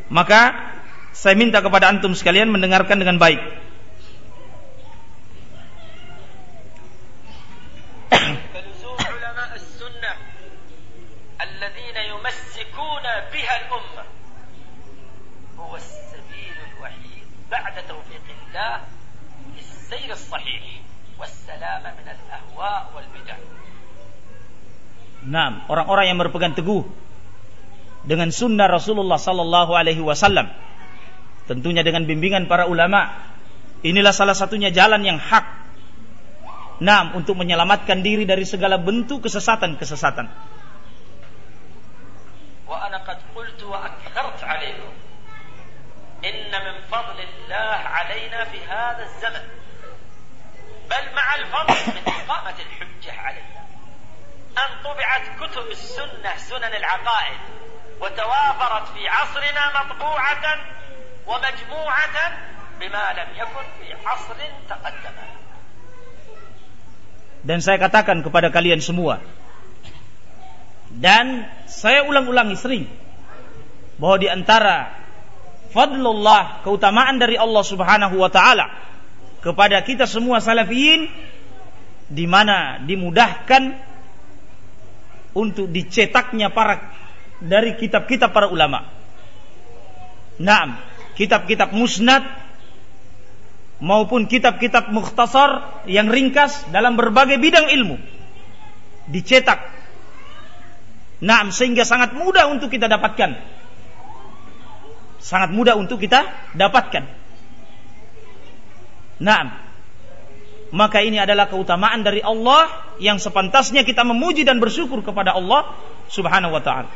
maka saya minta kepada antum sekalian mendengarkan dengan baik. Nah, orang-orang yang berpegang teguh dengan sunnah Rasulullah sallallahu alaihi wasallam. Tentunya dengan bimbingan para ulama. Inilah salah satunya jalan yang hak. Nah, untuk menyelamatkan diri dari segala bentuk kesesatan-kesesatan. Wa ana qad qultu wa akthart alaikum. Inna min fadlillah alaina fi hadha az-zaman. Bal ma'a al-fadl min iqamati al-hujjah alaina. أن طبعت كتب السنة سنن العقائد وتوافرت في عصرنا مطبوعة ومجموعة بما لم يكن في عصر تقدم Dan saya katakan kepada kalian semua dan saya ulang-ulangi sering bahwa di antara fadlullah keutamaan dari Allah Subhanahu wa taala kepada kita semua salafiyin di mana dimudahkan untuk dicetaknya para dari kitab-kitab para ulama. Naam, kitab-kitab musnad maupun kitab-kitab mukhtasar yang ringkas dalam berbagai bidang ilmu dicetak. Naam, sehingga sangat mudah untuk kita dapatkan. Sangat mudah untuk kita dapatkan. Naam, maka ini adalah keutamaan dari Allah yang sepantasnya kita memuji dan bersyukur kepada Allah Subhanahu wa taala.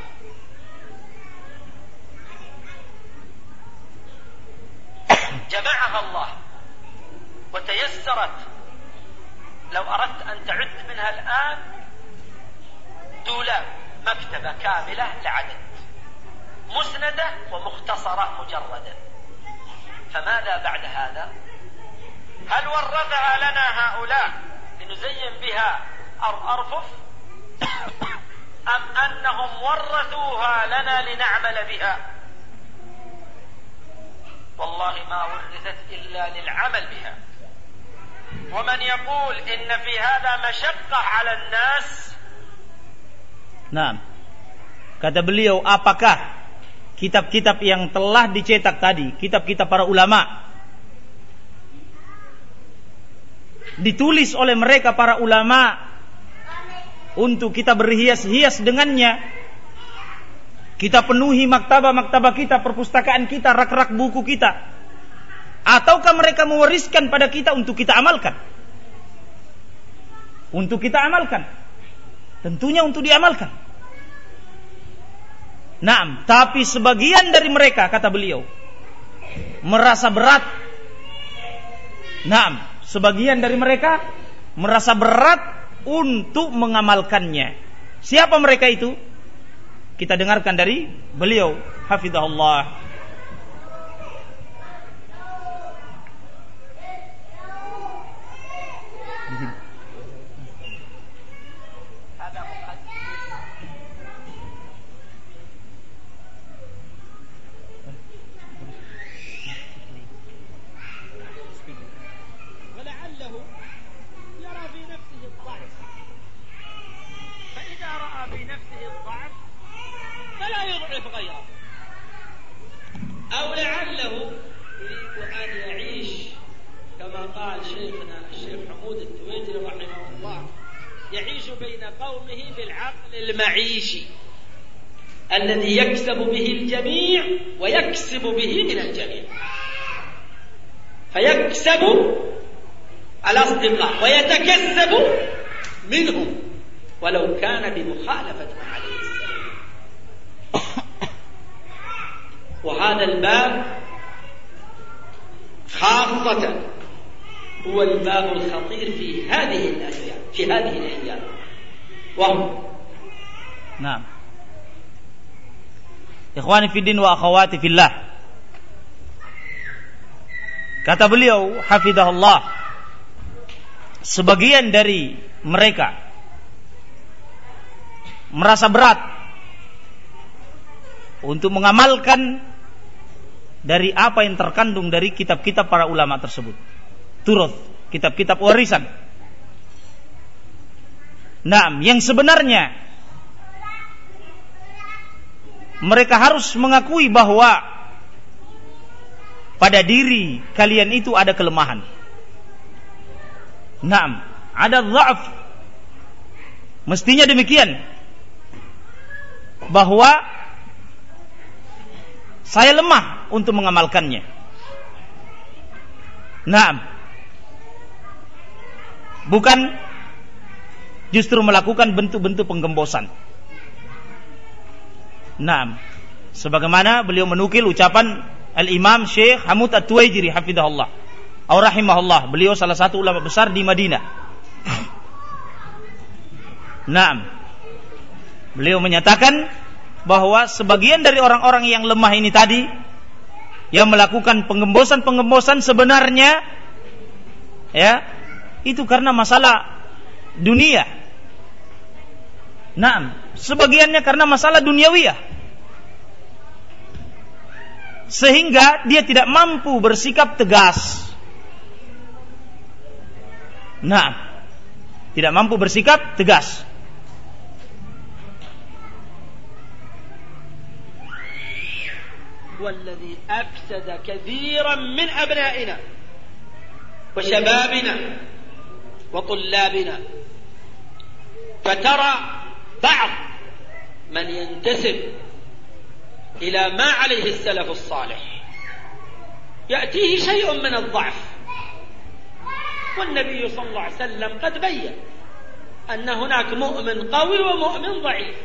جمعها الله وتيسرت. لو أردت أن تعد منها الآن دولاب مكتبة كاملة لعدد مسندة ومختصرة مجردة. فماذا بعد هذا؟ هل ورثها لنا هؤلاء لنزين بها أرفف؟ أم أنهم ورثوها لنا لنعمل بها؟ والله ما ورثت إلا للعمل بها ومن يقول إن في هذا مشقة على الناس نعم kata beliau apakah kitab-kitab yang telah dicetak tadi kitab-kitab para ulama ditulis oleh mereka para ulama untuk kita berhias-hias dengannya. kita penuhi maktabah-maktabah kita, perpustakaan kita, rak-rak buku kita. Ataukah mereka mewariskan pada kita untuk kita amalkan? Untuk kita amalkan. Tentunya untuk diamalkan. Nah, tapi sebagian dari mereka kata beliau merasa berat. Nah, sebagian dari mereka merasa berat untuk mengamalkannya. Siapa mereka itu? Kita dengarkan dari beliau, hafizahullah. شيخنا الشيخ حمود التويجري رحمه الله يعيش بين قومه بالعقل المعيشي الذي يكسب به الجميع ويكسب به من الجميع. فيكسب الأصدقاء ويتكسب منهم ولو كان بمخالفة ما عليه السلام. وهذا الباب خاصة هو الباب الخطير في هذه الأيام في هذه الأيام وهو نعم Ikhwani fiddin wa akhawati fillah. Kata beliau, hafidahullah, sebagian dari mereka merasa berat untuk mengamalkan dari apa yang terkandung dari kitab-kitab para ulama tersebut. Turut, kitab-kitab warisan. Nah, yang sebenarnya mereka harus mengakui bahwa pada diri kalian itu ada kelemahan. Naam, ada dhaaf. Mestinya demikian. Bahwa saya lemah untuk mengamalkannya. Naam. Bukan justru melakukan bentuk-bentuk penggembosan. Naam. Sebagaimana beliau menukil ucapan Al-Imam Syekh Hamud At-Tuwaijiri hafizahullah. Au rahimahullah. Beliau salah satu ulama besar di Madinah. Naam. Beliau menyatakan bahwa sebagian dari orang-orang yang lemah ini tadi yang melakukan penggembosan-penggembosan sebenarnya ya itu karena masalah dunia. Naam, sebagiannya karena masalah duniawiyah sehingga dia tidak mampu bersikap tegas. Nah, tidak mampu bersikap tegas. والذي أفسد كثيرا من أبنائنا وشبابنا وطلابنا. فترى بعض من ينتسب إلى ما عليه السلف الصالح. يأتيه شيء من الضعف. والنبي صلى الله عليه وسلم قد بين أن هناك مؤمن قوي ومؤمن ضعيف.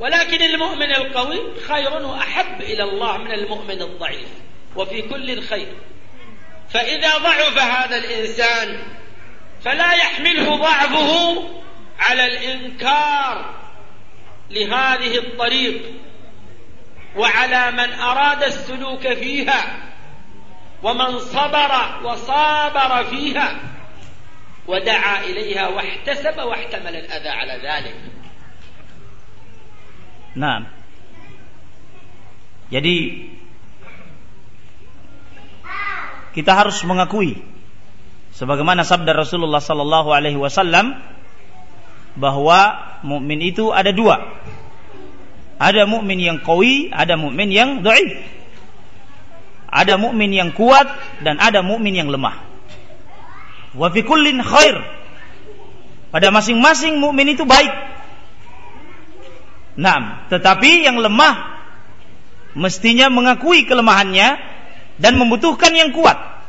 ولكن المؤمن القوي خير وأحب إلى الله من المؤمن الضعيف. وفي كل خير. فإذا ضعف هذا الإنسان فلا يحمله ضعفه على الإنكار لهذه الطريق وعلى من أراد السلوك فيها ومن صبر وصابر فيها ودعا إليها واحتسب واحتمل الأذى على ذلك. نعم. Jadi kita harus mengakui sebagaimana sabda Rasulullah sallallahu alaihi wasallam bahwa mukmin itu ada dua. Ada mukmin yang kawi, ada mukmin yang dhaif. Ada mukmin yang kuat dan ada mukmin yang lemah. Wa fi khair. Pada masing-masing mukmin itu baik. Nah, tetapi yang lemah mestinya mengakui kelemahannya dan membutuhkan yang kuat.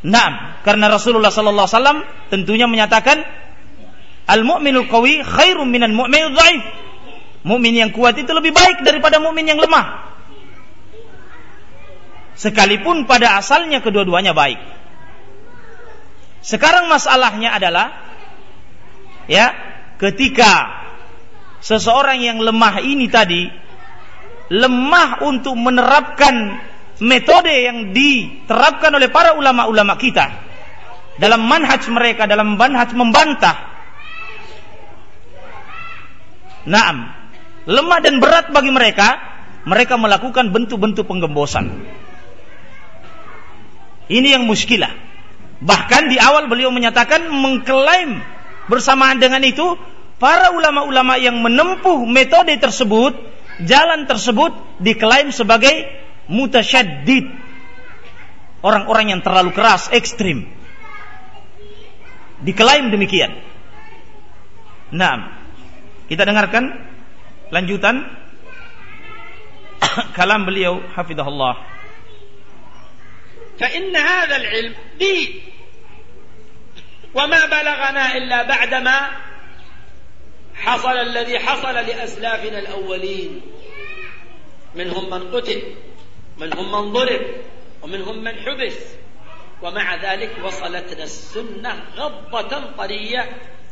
Nah, karena Rasulullah sallallahu alaihi wasallam tentunya menyatakan Al-mu'minul qawi khairum minan mu'minul dhaif. Mukmin yang kuat itu lebih baik daripada mukmin yang lemah. Sekalipun pada asalnya kedua-duanya baik. Sekarang masalahnya adalah ya, ketika seseorang yang lemah ini tadi lemah untuk menerapkan metode yang diterapkan oleh para ulama-ulama kita dalam manhaj mereka dalam manhaj membantah Naam. Lemah dan berat bagi mereka, mereka melakukan bentuk-bentuk penggembosan. Ini yang muskilah. Bahkan di awal beliau menyatakan mengklaim bersamaan dengan itu para ulama-ulama yang menempuh metode tersebut, jalan tersebut diklaim sebagai mutasyaddid. Orang-orang yang terlalu keras, ekstrim. Diklaim demikian. Nah, kita dengarkan lanjutan kalam beliau hafizahullah. فإن هذا العلم دين وما بلغنا إلا بعدما حصل الذي حصل لأسلافنا الأولين منهم من قتل منهم من ضرب ومنهم من حبس. ومع ذلك وصلتنا السنة غضة طرية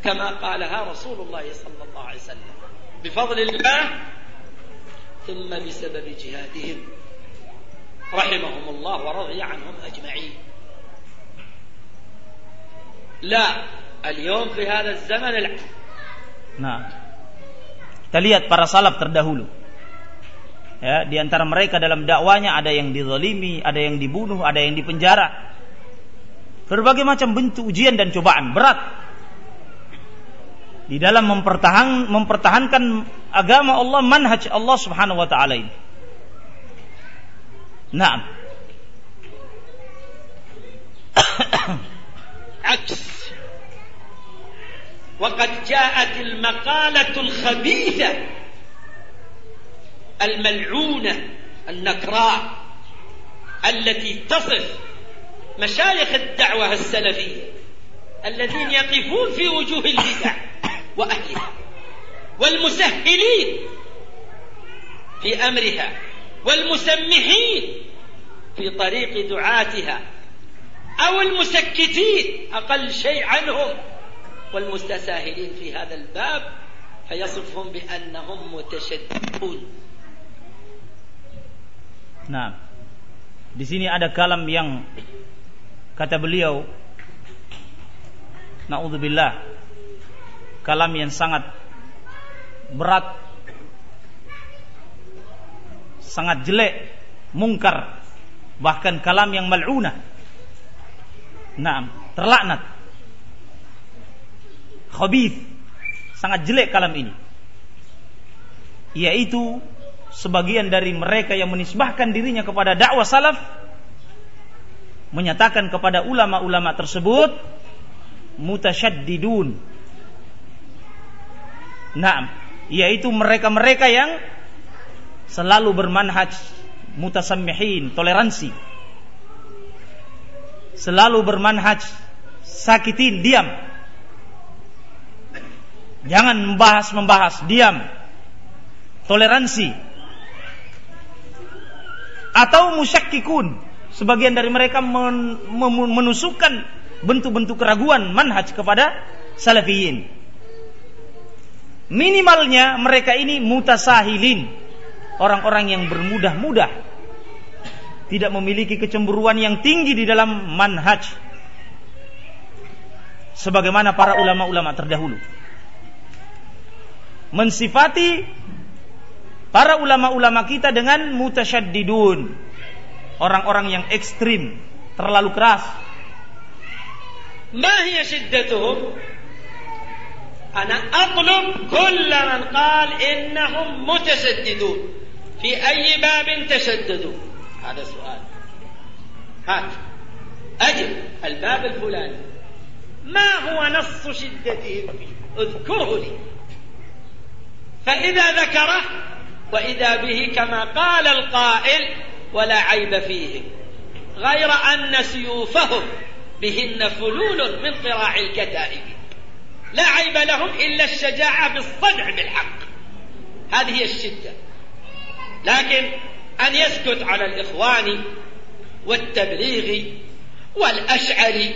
كما قالها رسول الله صلى الله عليه وسلم. بفضل الله ثم بسبب جهادهم. رحمهم الله ورضي عنهم أجمعين. لا اليوم في هذا الزمن Nah, kita lihat para salaf terdahulu. Ya, di antara mereka dalam dakwanya ada yang dizalimi, ada yang dibunuh, ada yang dipenjara. Berbagai macam bentuk ujian dan cobaan berat di dalam mempertahan, mempertahankan agama Allah, manhaj Allah Subhanahu wa taala ini. Nah. وقد جاءت المقالة الخبيثة الملعونة النكراء التي تصف مشايخ الدعوة السلفية الذين يقفون في وجوه البدع وأهلها والمسهلين في أمرها والمسمحين في طريق دعاتها أو المسكتين أقل شيء عنهم والمتساهلين في هذا الباب فيصفهم بأنهم متشددون. Nah, di sini ada kalam yang kata beliau, naudzubillah, kalam yang sangat berat, sangat jelek, mungkar, bahkan kalam yang mal'unah. Nah, terlaknat. Khabith sangat jelek kalam ini. Yaitu sebagian dari mereka yang menisbahkan dirinya kepada dakwah salaf menyatakan kepada ulama-ulama tersebut mutasyaddidun Naam, yaitu mereka-mereka yang selalu bermanhaj mutasammihin, toleransi. Selalu bermanhaj sakitin, diam. Jangan membahas-membahas, diam. Toleransi. Atau musyakkikun. Sebagian dari mereka men menusukkan bentuk-bentuk keraguan manhaj kepada salafiyin. Minimalnya mereka ini mutasahilin. Orang-orang yang bermudah-mudah. Tidak memiliki kecemburuan yang tinggi di dalam manhaj. Sebagaimana para ulama-ulama terdahulu mensifati para ulama-ulama kita dengan mutasyaddidun. Orang-orang yang ekstrim, terlalu keras. Ma hiya syiddatuhum? Ana atlub kulla man qal innahum mutasaddidun. Fi ayyi babin tasaddudu? Hada soal. هات أجل الباب الفلاني ما هو نص شدتهم فيه اذكره لي فإذا ذكره وإذا به كما قال القائل ولا عيب فيهم غير أن سيوفهم بهن فلول من قراع الكتائب. لا عيب لهم إلا الشجاعة بالصدع بالحق. هذه هي الشدة. لكن أن يسكت على الإخوان والتبليغ والأشعري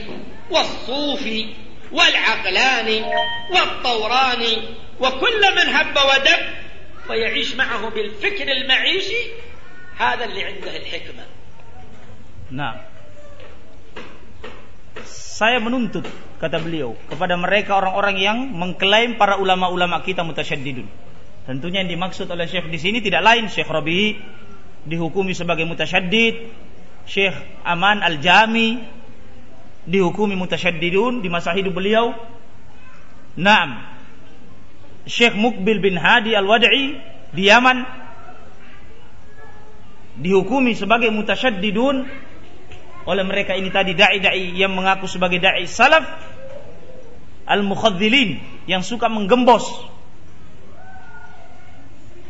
والصوفي والعقلاني والطوراني وكل من هب ودب ويعيش معه بالفكر المعيشي هذا اللي عنده الحكمة نعم saya menuntut kata beliau kepada mereka orang-orang yang mengklaim para ulama-ulama kita mutasyaddidun. Tentunya yang dimaksud oleh Syekh di sini tidak lain Syekh Rabi dihukumi sebagai mutasyaddid, Syekh Aman Al-Jami dihukumi mutasyaddidun di masa hidup beliau. Naam. Syekh Mukbil bin Hadi Al-Wada'i di Yaman dihukumi sebagai mutasyaddidun oleh mereka ini tadi dai-dai yang mengaku sebagai dai salaf al-mukhadzilin yang suka menggembos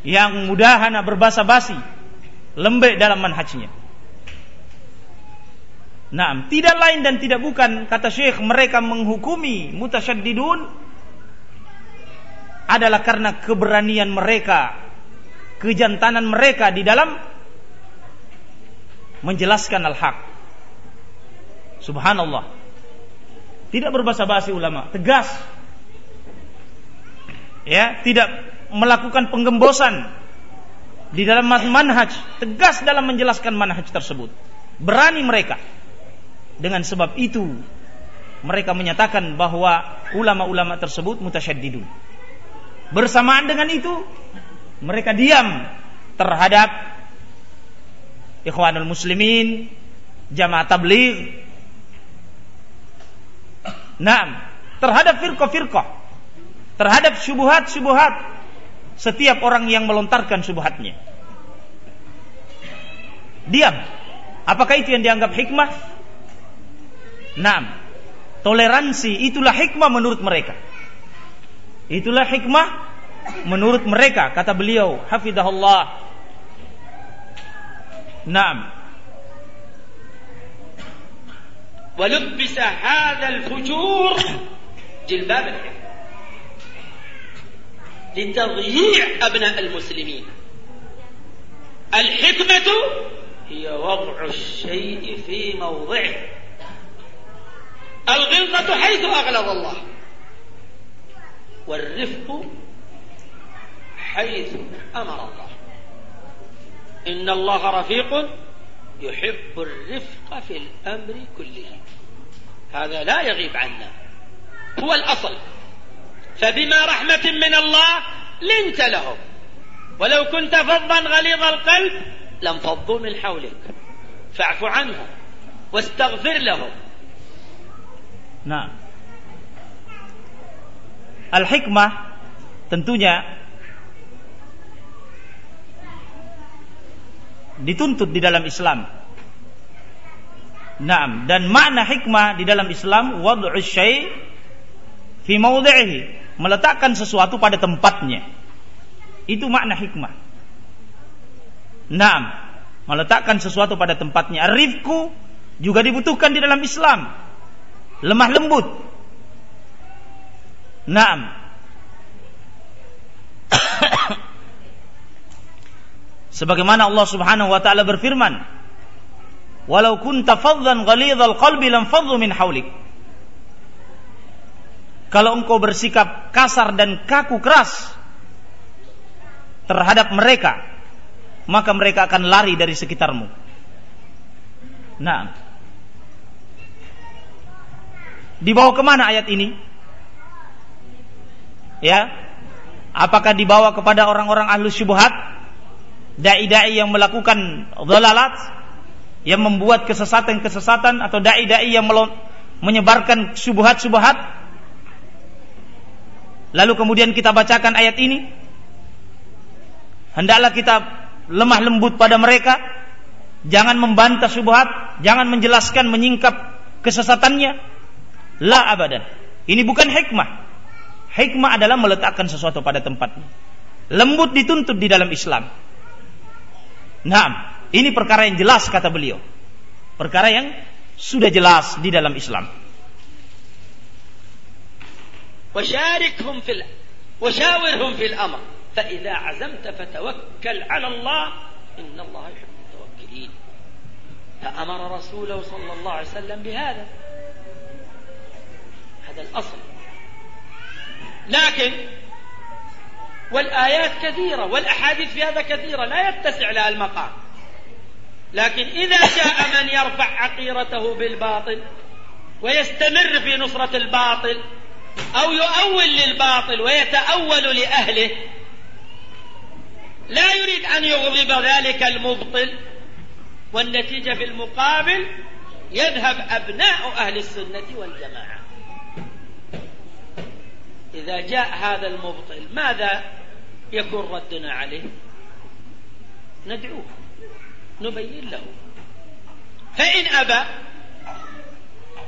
yang mudahan berbahasa basi lembek dalam manhajnya. Nah, tidak lain dan tidak bukan kata Syekh mereka menghukumi mutasyaddidun adalah karena keberanian mereka, kejantanan mereka di dalam menjelaskan al-haq. Subhanallah. Tidak berbahasa basi ulama, tegas. Ya, tidak melakukan penggembosan di dalam manhaj, tegas dalam menjelaskan manhaj tersebut. Berani mereka dengan sebab itu mereka menyatakan bahwa ulama-ulama tersebut mutasyaddidun. Bersamaan dengan itu mereka diam terhadap ikhwanul muslimin, jamaah tabligh. Naam, terhadap firqah-firqah, terhadap syubhat-syubhat setiap orang yang melontarkan syubhatnya. Diam. Apakah itu yang dianggap hikmah? Nah, toleransi itulah hikmah menurut mereka. Itulah hikmah menurut mereka kata beliau hafizahullah. Naam. ولبس هذا الفجور جلباب لتضييع أبناء المسلمين الحكمة هي وضع الشيء في موضعه الغلظة حيث أغلظ الله والرفق حيث أمر الله. إن الله رفيق يحب الرفق في الأمر كله. هذا لا يغيب عنا. هو الأصل. فبما رحمة من الله لنت لهم. ولو كنت فظا غليظ القلب لانفضوا من حولك. فاعف عنهم واستغفر لهم. Nah, al-hikmah tentunya dituntut di dalam Islam. Naam, dan makna hikmah di dalam Islam wad'u syai' fi mawdhi'ihi, meletakkan sesuatu pada tempatnya. Itu makna hikmah. Naam, meletakkan sesuatu pada tempatnya. Rifku juga dibutuhkan di dalam Islam lemah lembut. Naam. Sebagaimana Allah Subhanahu wa taala berfirman, "Walau kunta faddan ghalidhal qalbi lam faddu min haulik." Kalau engkau bersikap kasar dan kaku keras terhadap mereka, maka mereka akan lari dari sekitarmu. Nah, Dibawa ke mana ayat ini? Ya, apakah dibawa kepada orang-orang ahlu syubhat, dai-dai yang melakukan dalalat, yang membuat kesesatan-kesesatan atau dai-dai yang menyebarkan syubhat-syubhat? Lalu kemudian kita bacakan ayat ini. Hendaklah kita lemah lembut pada mereka, jangan membantah syubhat, jangan menjelaskan menyingkap kesesatannya, La abadan. Ini bukan hikmah. Hikmah adalah meletakkan sesuatu pada tempatnya. Lembut dituntut di dalam Islam. Nah, ini perkara yang jelas kata beliau. Perkara yang sudah jelas di dalam Islam. وشاركهم في وشاورهم في الأمر فإذا عزمت فتوكل على الله إن الله يحب المتوكلين فأمر رسوله صلى الله عليه وسلم بهذا هذا الأصل لكن والآيات كثيرة والأحاديث في هذا كثيرة لا يتسع لها المقام. لكن إذا جاء من يرفع عقيرته بالباطل ويستمر في نصرة الباطل أو يؤول للباطل ويتأول لأهله لا يريد أن يغضب ذلك المبطل. والنتيجة في المقابل يذهب أبناء أهل السنة والجماعة. إذا جاء هذا المبطل ماذا يكون ردنا عليه؟ ندعوه نبين له. فإن أبى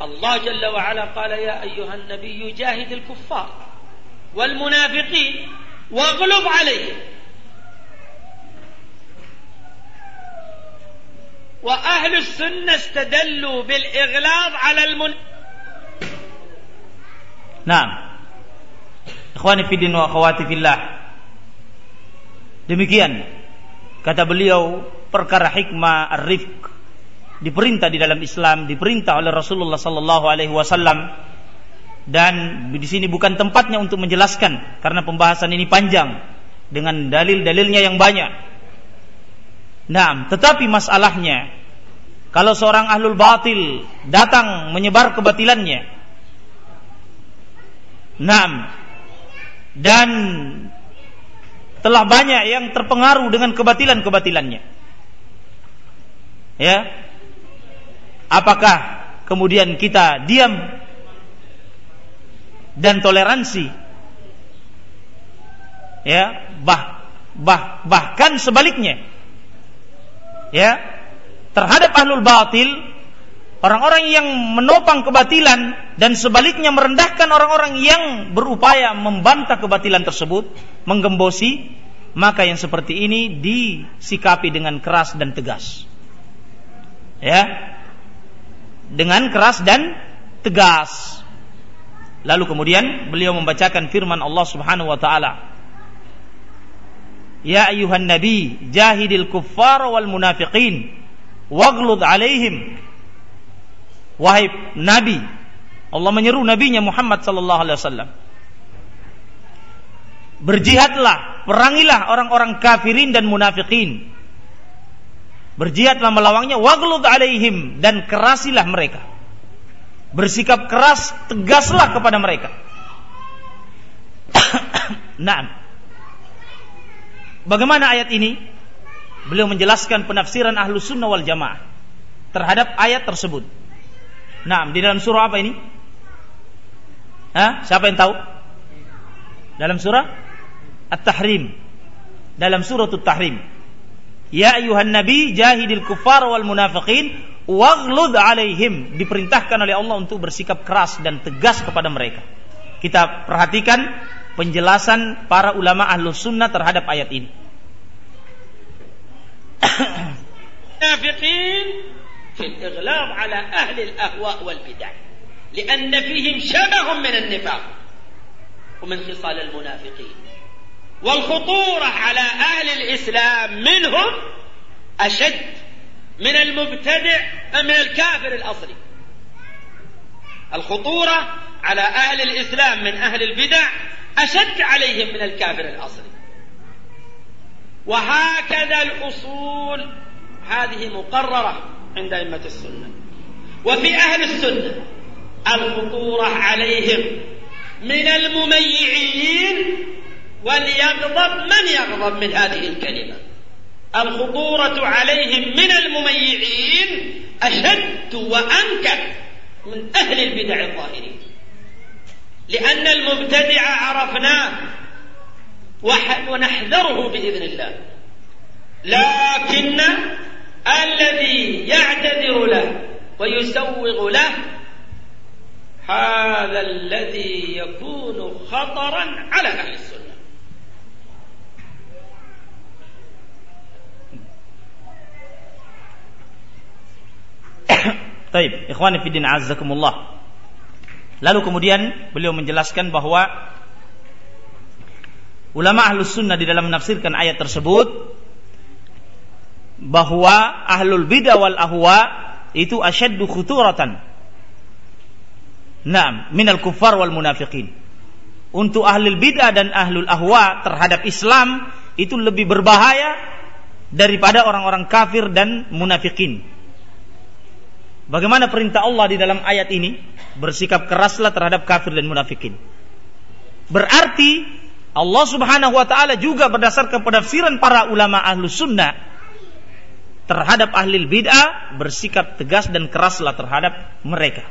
الله جل وعلا قال يا أيها النبي جاهد الكفار والمنافقين واغلب عليهم. وأهل السنة استدلوا بالإغلاظ على المن نعم. ikhwani fiddin wa akhwati fillah. Demikian kata beliau perkara hikmah ar-rifq diperintah di dalam Islam, diperintah oleh Rasulullah sallallahu alaihi wasallam dan di sini bukan tempatnya untuk menjelaskan karena pembahasan ini panjang dengan dalil-dalilnya yang banyak. Nah, tetapi masalahnya kalau seorang ahlul batil datang menyebar kebatilannya, Naam, dan telah banyak yang terpengaruh dengan kebatilan-kebatilannya. Ya, Apakah kemudian kita diam dan toleransi? Ya, bah, bah, bahkan sebaliknya. Ya, terhadap ahlul batil orang-orang yang menopang kebatilan dan sebaliknya merendahkan orang-orang yang berupaya membantah kebatilan tersebut, menggembosi, maka yang seperti ini disikapi dengan keras dan tegas. Ya, dengan keras dan tegas. Lalu kemudian beliau membacakan firman Allah Subhanahu wa taala. Ya ayuhan nabi, jahidil kuffar wal munafiqin waghlud alaihim. Wahai nabi, Allah menyeru nabinya Muhammad sallallahu alaihi wasallam. Berjihadlah, perangilah orang-orang kafirin dan munafikin Berjihadlah melawangnya waglud alaihim dan kerasilah mereka. Bersikap keras, tegaslah kepada mereka. nah, bagaimana ayat ini? Beliau menjelaskan penafsiran ahlu sunnah wal jamaah terhadap ayat tersebut. Nah, di dalam surah apa ini? Hah? Siapa yang tahu? Dalam surah At-Tahrim. Dalam surah At-Tahrim. Ya ayuhan nabi jahidil kufar wal munafiqin waghlud alaihim. Diperintahkan oleh Allah untuk bersikap keras dan tegas kepada mereka. Kita perhatikan penjelasan para ulama ahlu sunnah terhadap ayat ini. Munafiqin في الإغلاظ على أهل الأهواء والبدع لأن فيهم شبه من النفاق ومن خصال المنافقين. والخطورة على أهل الإسلام منهم أشد من المبتدع من الكافر الأصلي. الخطورة على أهل الإسلام من أهل البدع أشد عليهم من الكافر الأصلي. وهكذا الأصول هذه مقررة عند أئمة السنة. وفي أهل السنة الخطورة عليهم من المميعين وليغضب من يغضب من هذه الكلمة. الخطورة عليهم من المميعين أشد وأنكر من أهل البدع الظاهرين. لأن المبتدع عرفناه ونحذره بإذن الله. لكن الذي يعتذر له ويسوغ له هذا الذي يكون خطرا على أهل السنة Taib, ikhwani fiddin azzakumullah. Lalu kemudian beliau menjelaskan bahwa ulama ahlus sunnah di dalam menafsirkan ayat tersebut bahwa ahlul bidah wal ahwa itu asyaddu khuturatan. Naam, minal kuffar wal munafiqin. Untuk ahlul bidah dan ahlul ahwa terhadap Islam itu lebih berbahaya daripada orang-orang kafir dan munafikin. Bagaimana perintah Allah di dalam ayat ini? Bersikap keraslah terhadap kafir dan munafikin. Berarti Allah Subhanahu wa taala juga berdasarkan penafsiran para ulama ahlu sunnah terhadap ahli bid'ah bersikap tegas dan keraslah terhadap mereka.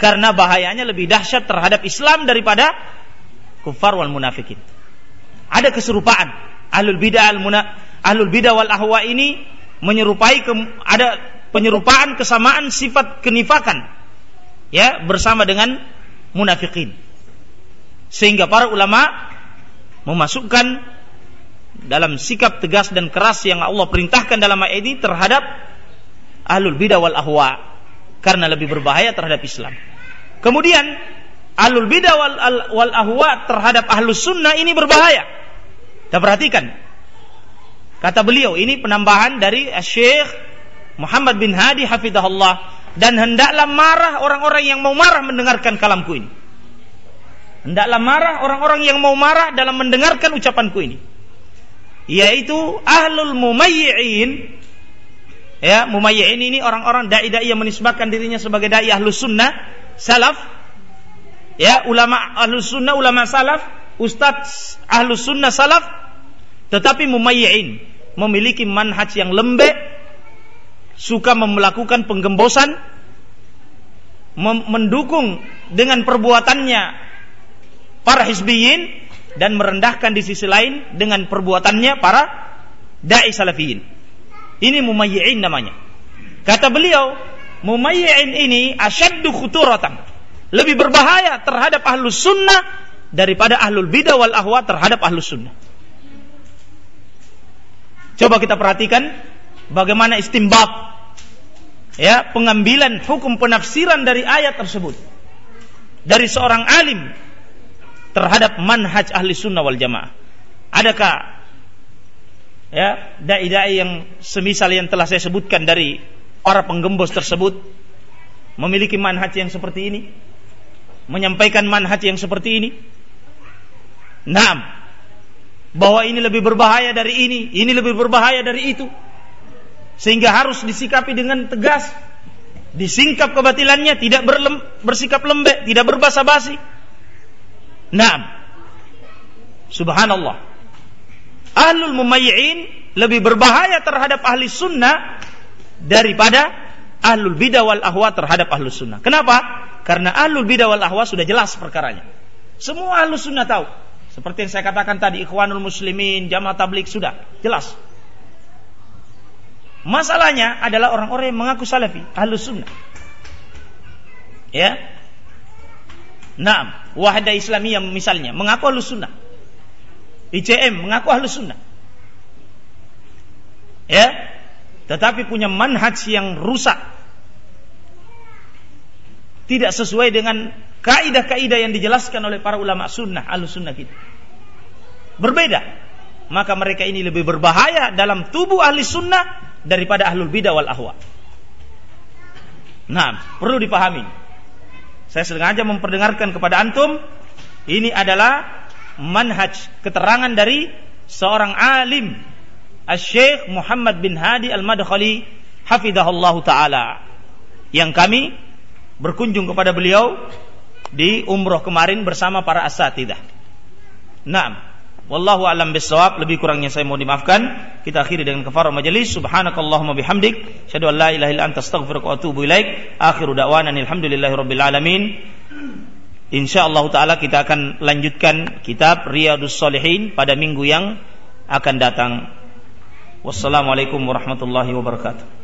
Karena bahayanya lebih dahsyat terhadap Islam daripada kuffar wal munafikin. Ada keserupaan. Ahlul bidah al muna, ahlul bidah wal ahwa ini menyerupai ke, ada penyerupaan kesamaan sifat kenifakan ya bersama dengan munafikin. Sehingga para ulama memasukkan dalam sikap tegas dan keras yang Allah perintahkan dalam ayat ini terhadap ahlul bidah wal ahwa karena lebih berbahaya terhadap Islam. Kemudian ahlul bidah wal, wal ahwa terhadap ahlus sunnah ini berbahaya. Kita perhatikan. Kata beliau ini penambahan dari Syekh Muhammad bin Hadi hafidahullah dan hendaklah marah orang-orang yang mau marah mendengarkan kalamku ini. Hendaklah marah orang-orang yang mau marah dalam mendengarkan ucapanku ini. Yaitu ahlul mumayyi'in. Ya mumayyi'in ini orang-orang dai-dai yang menisbahkan dirinya sebagai dai ahlus sunnah salaf. Ya ulama ahlus sunnah ulama salaf ustadz ahlus sunnah salaf. Tetapi mumayyi'in memiliki manhaj yang lembek suka melakukan penggembosan mendukung dengan perbuatannya para hizbiyin dan merendahkan di sisi lain dengan perbuatannya para dai salafiyin ini mumayyi'in namanya. Kata beliau, mumayyi'in ini asyaddu khuturatan. Lebih berbahaya terhadap ahlus sunnah daripada ahlul bidah wal ahwa terhadap ahlus sunnah. Coba kita perhatikan bagaimana istimbab ya pengambilan hukum penafsiran dari ayat tersebut dari seorang alim terhadap manhaj ahli sunnah wal jamaah. Adakah ya dai-dai yang semisal yang telah saya sebutkan dari para penggembos tersebut memiliki manhaj yang seperti ini menyampaikan manhaj yang seperti ini Naam bahwa ini lebih berbahaya dari ini, ini lebih berbahaya dari itu. Sehingga harus disikapi dengan tegas. Disingkap kebatilannya, tidak berlem, bersikap lembek, tidak berbasa-basi. Naam. Subhanallah ahlul mumayyi'in lebih berbahaya terhadap ahli sunnah daripada ahlul bidah wal ahwa terhadap ahlu sunnah. Kenapa? Karena ahlul bidah wal ahwa sudah jelas perkaranya. Semua ahlu sunnah tahu. Seperti yang saya katakan tadi, ikhwanul muslimin, jamaah tablik sudah jelas. Masalahnya adalah orang-orang yang mengaku salafi, ahlu sunnah. Ya. Nah, wahda Islamiyah misalnya mengaku ahlu sunnah. ICM mengaku ahlu sunnah. Ya, tetapi punya manhaj yang rusak. Tidak sesuai dengan kaidah-kaidah yang dijelaskan oleh para ulama sunnah, ahlu sunnah kita. Berbeda. Maka mereka ini lebih berbahaya dalam tubuh ahli sunnah daripada ahlul bidah wal ahwa. Nah, perlu dipahami. Saya sengaja memperdengarkan kepada antum, ini adalah manhaj keterangan dari seorang alim Syekh Muhammad bin Hadi Al-Madkhali hafizahullahu taala yang kami berkunjung kepada beliau di umroh kemarin bersama para asatidah. Naam. Wallahu alam bisawab lebih kurangnya saya mau dimaafkan. Kita akhiri dengan kafarah majelis. Subhanakallahumma bihamdik, syadu an la ilaha illa anta astaghfiruka wa atubu ilaik. Akhiru da'wana alhamdulillahirabbil alamin. Insyaallah taala kita akan lanjutkan kitab Riyadus Salihin pada minggu yang akan datang. Wassalamualaikum warahmatullahi wabarakatuh.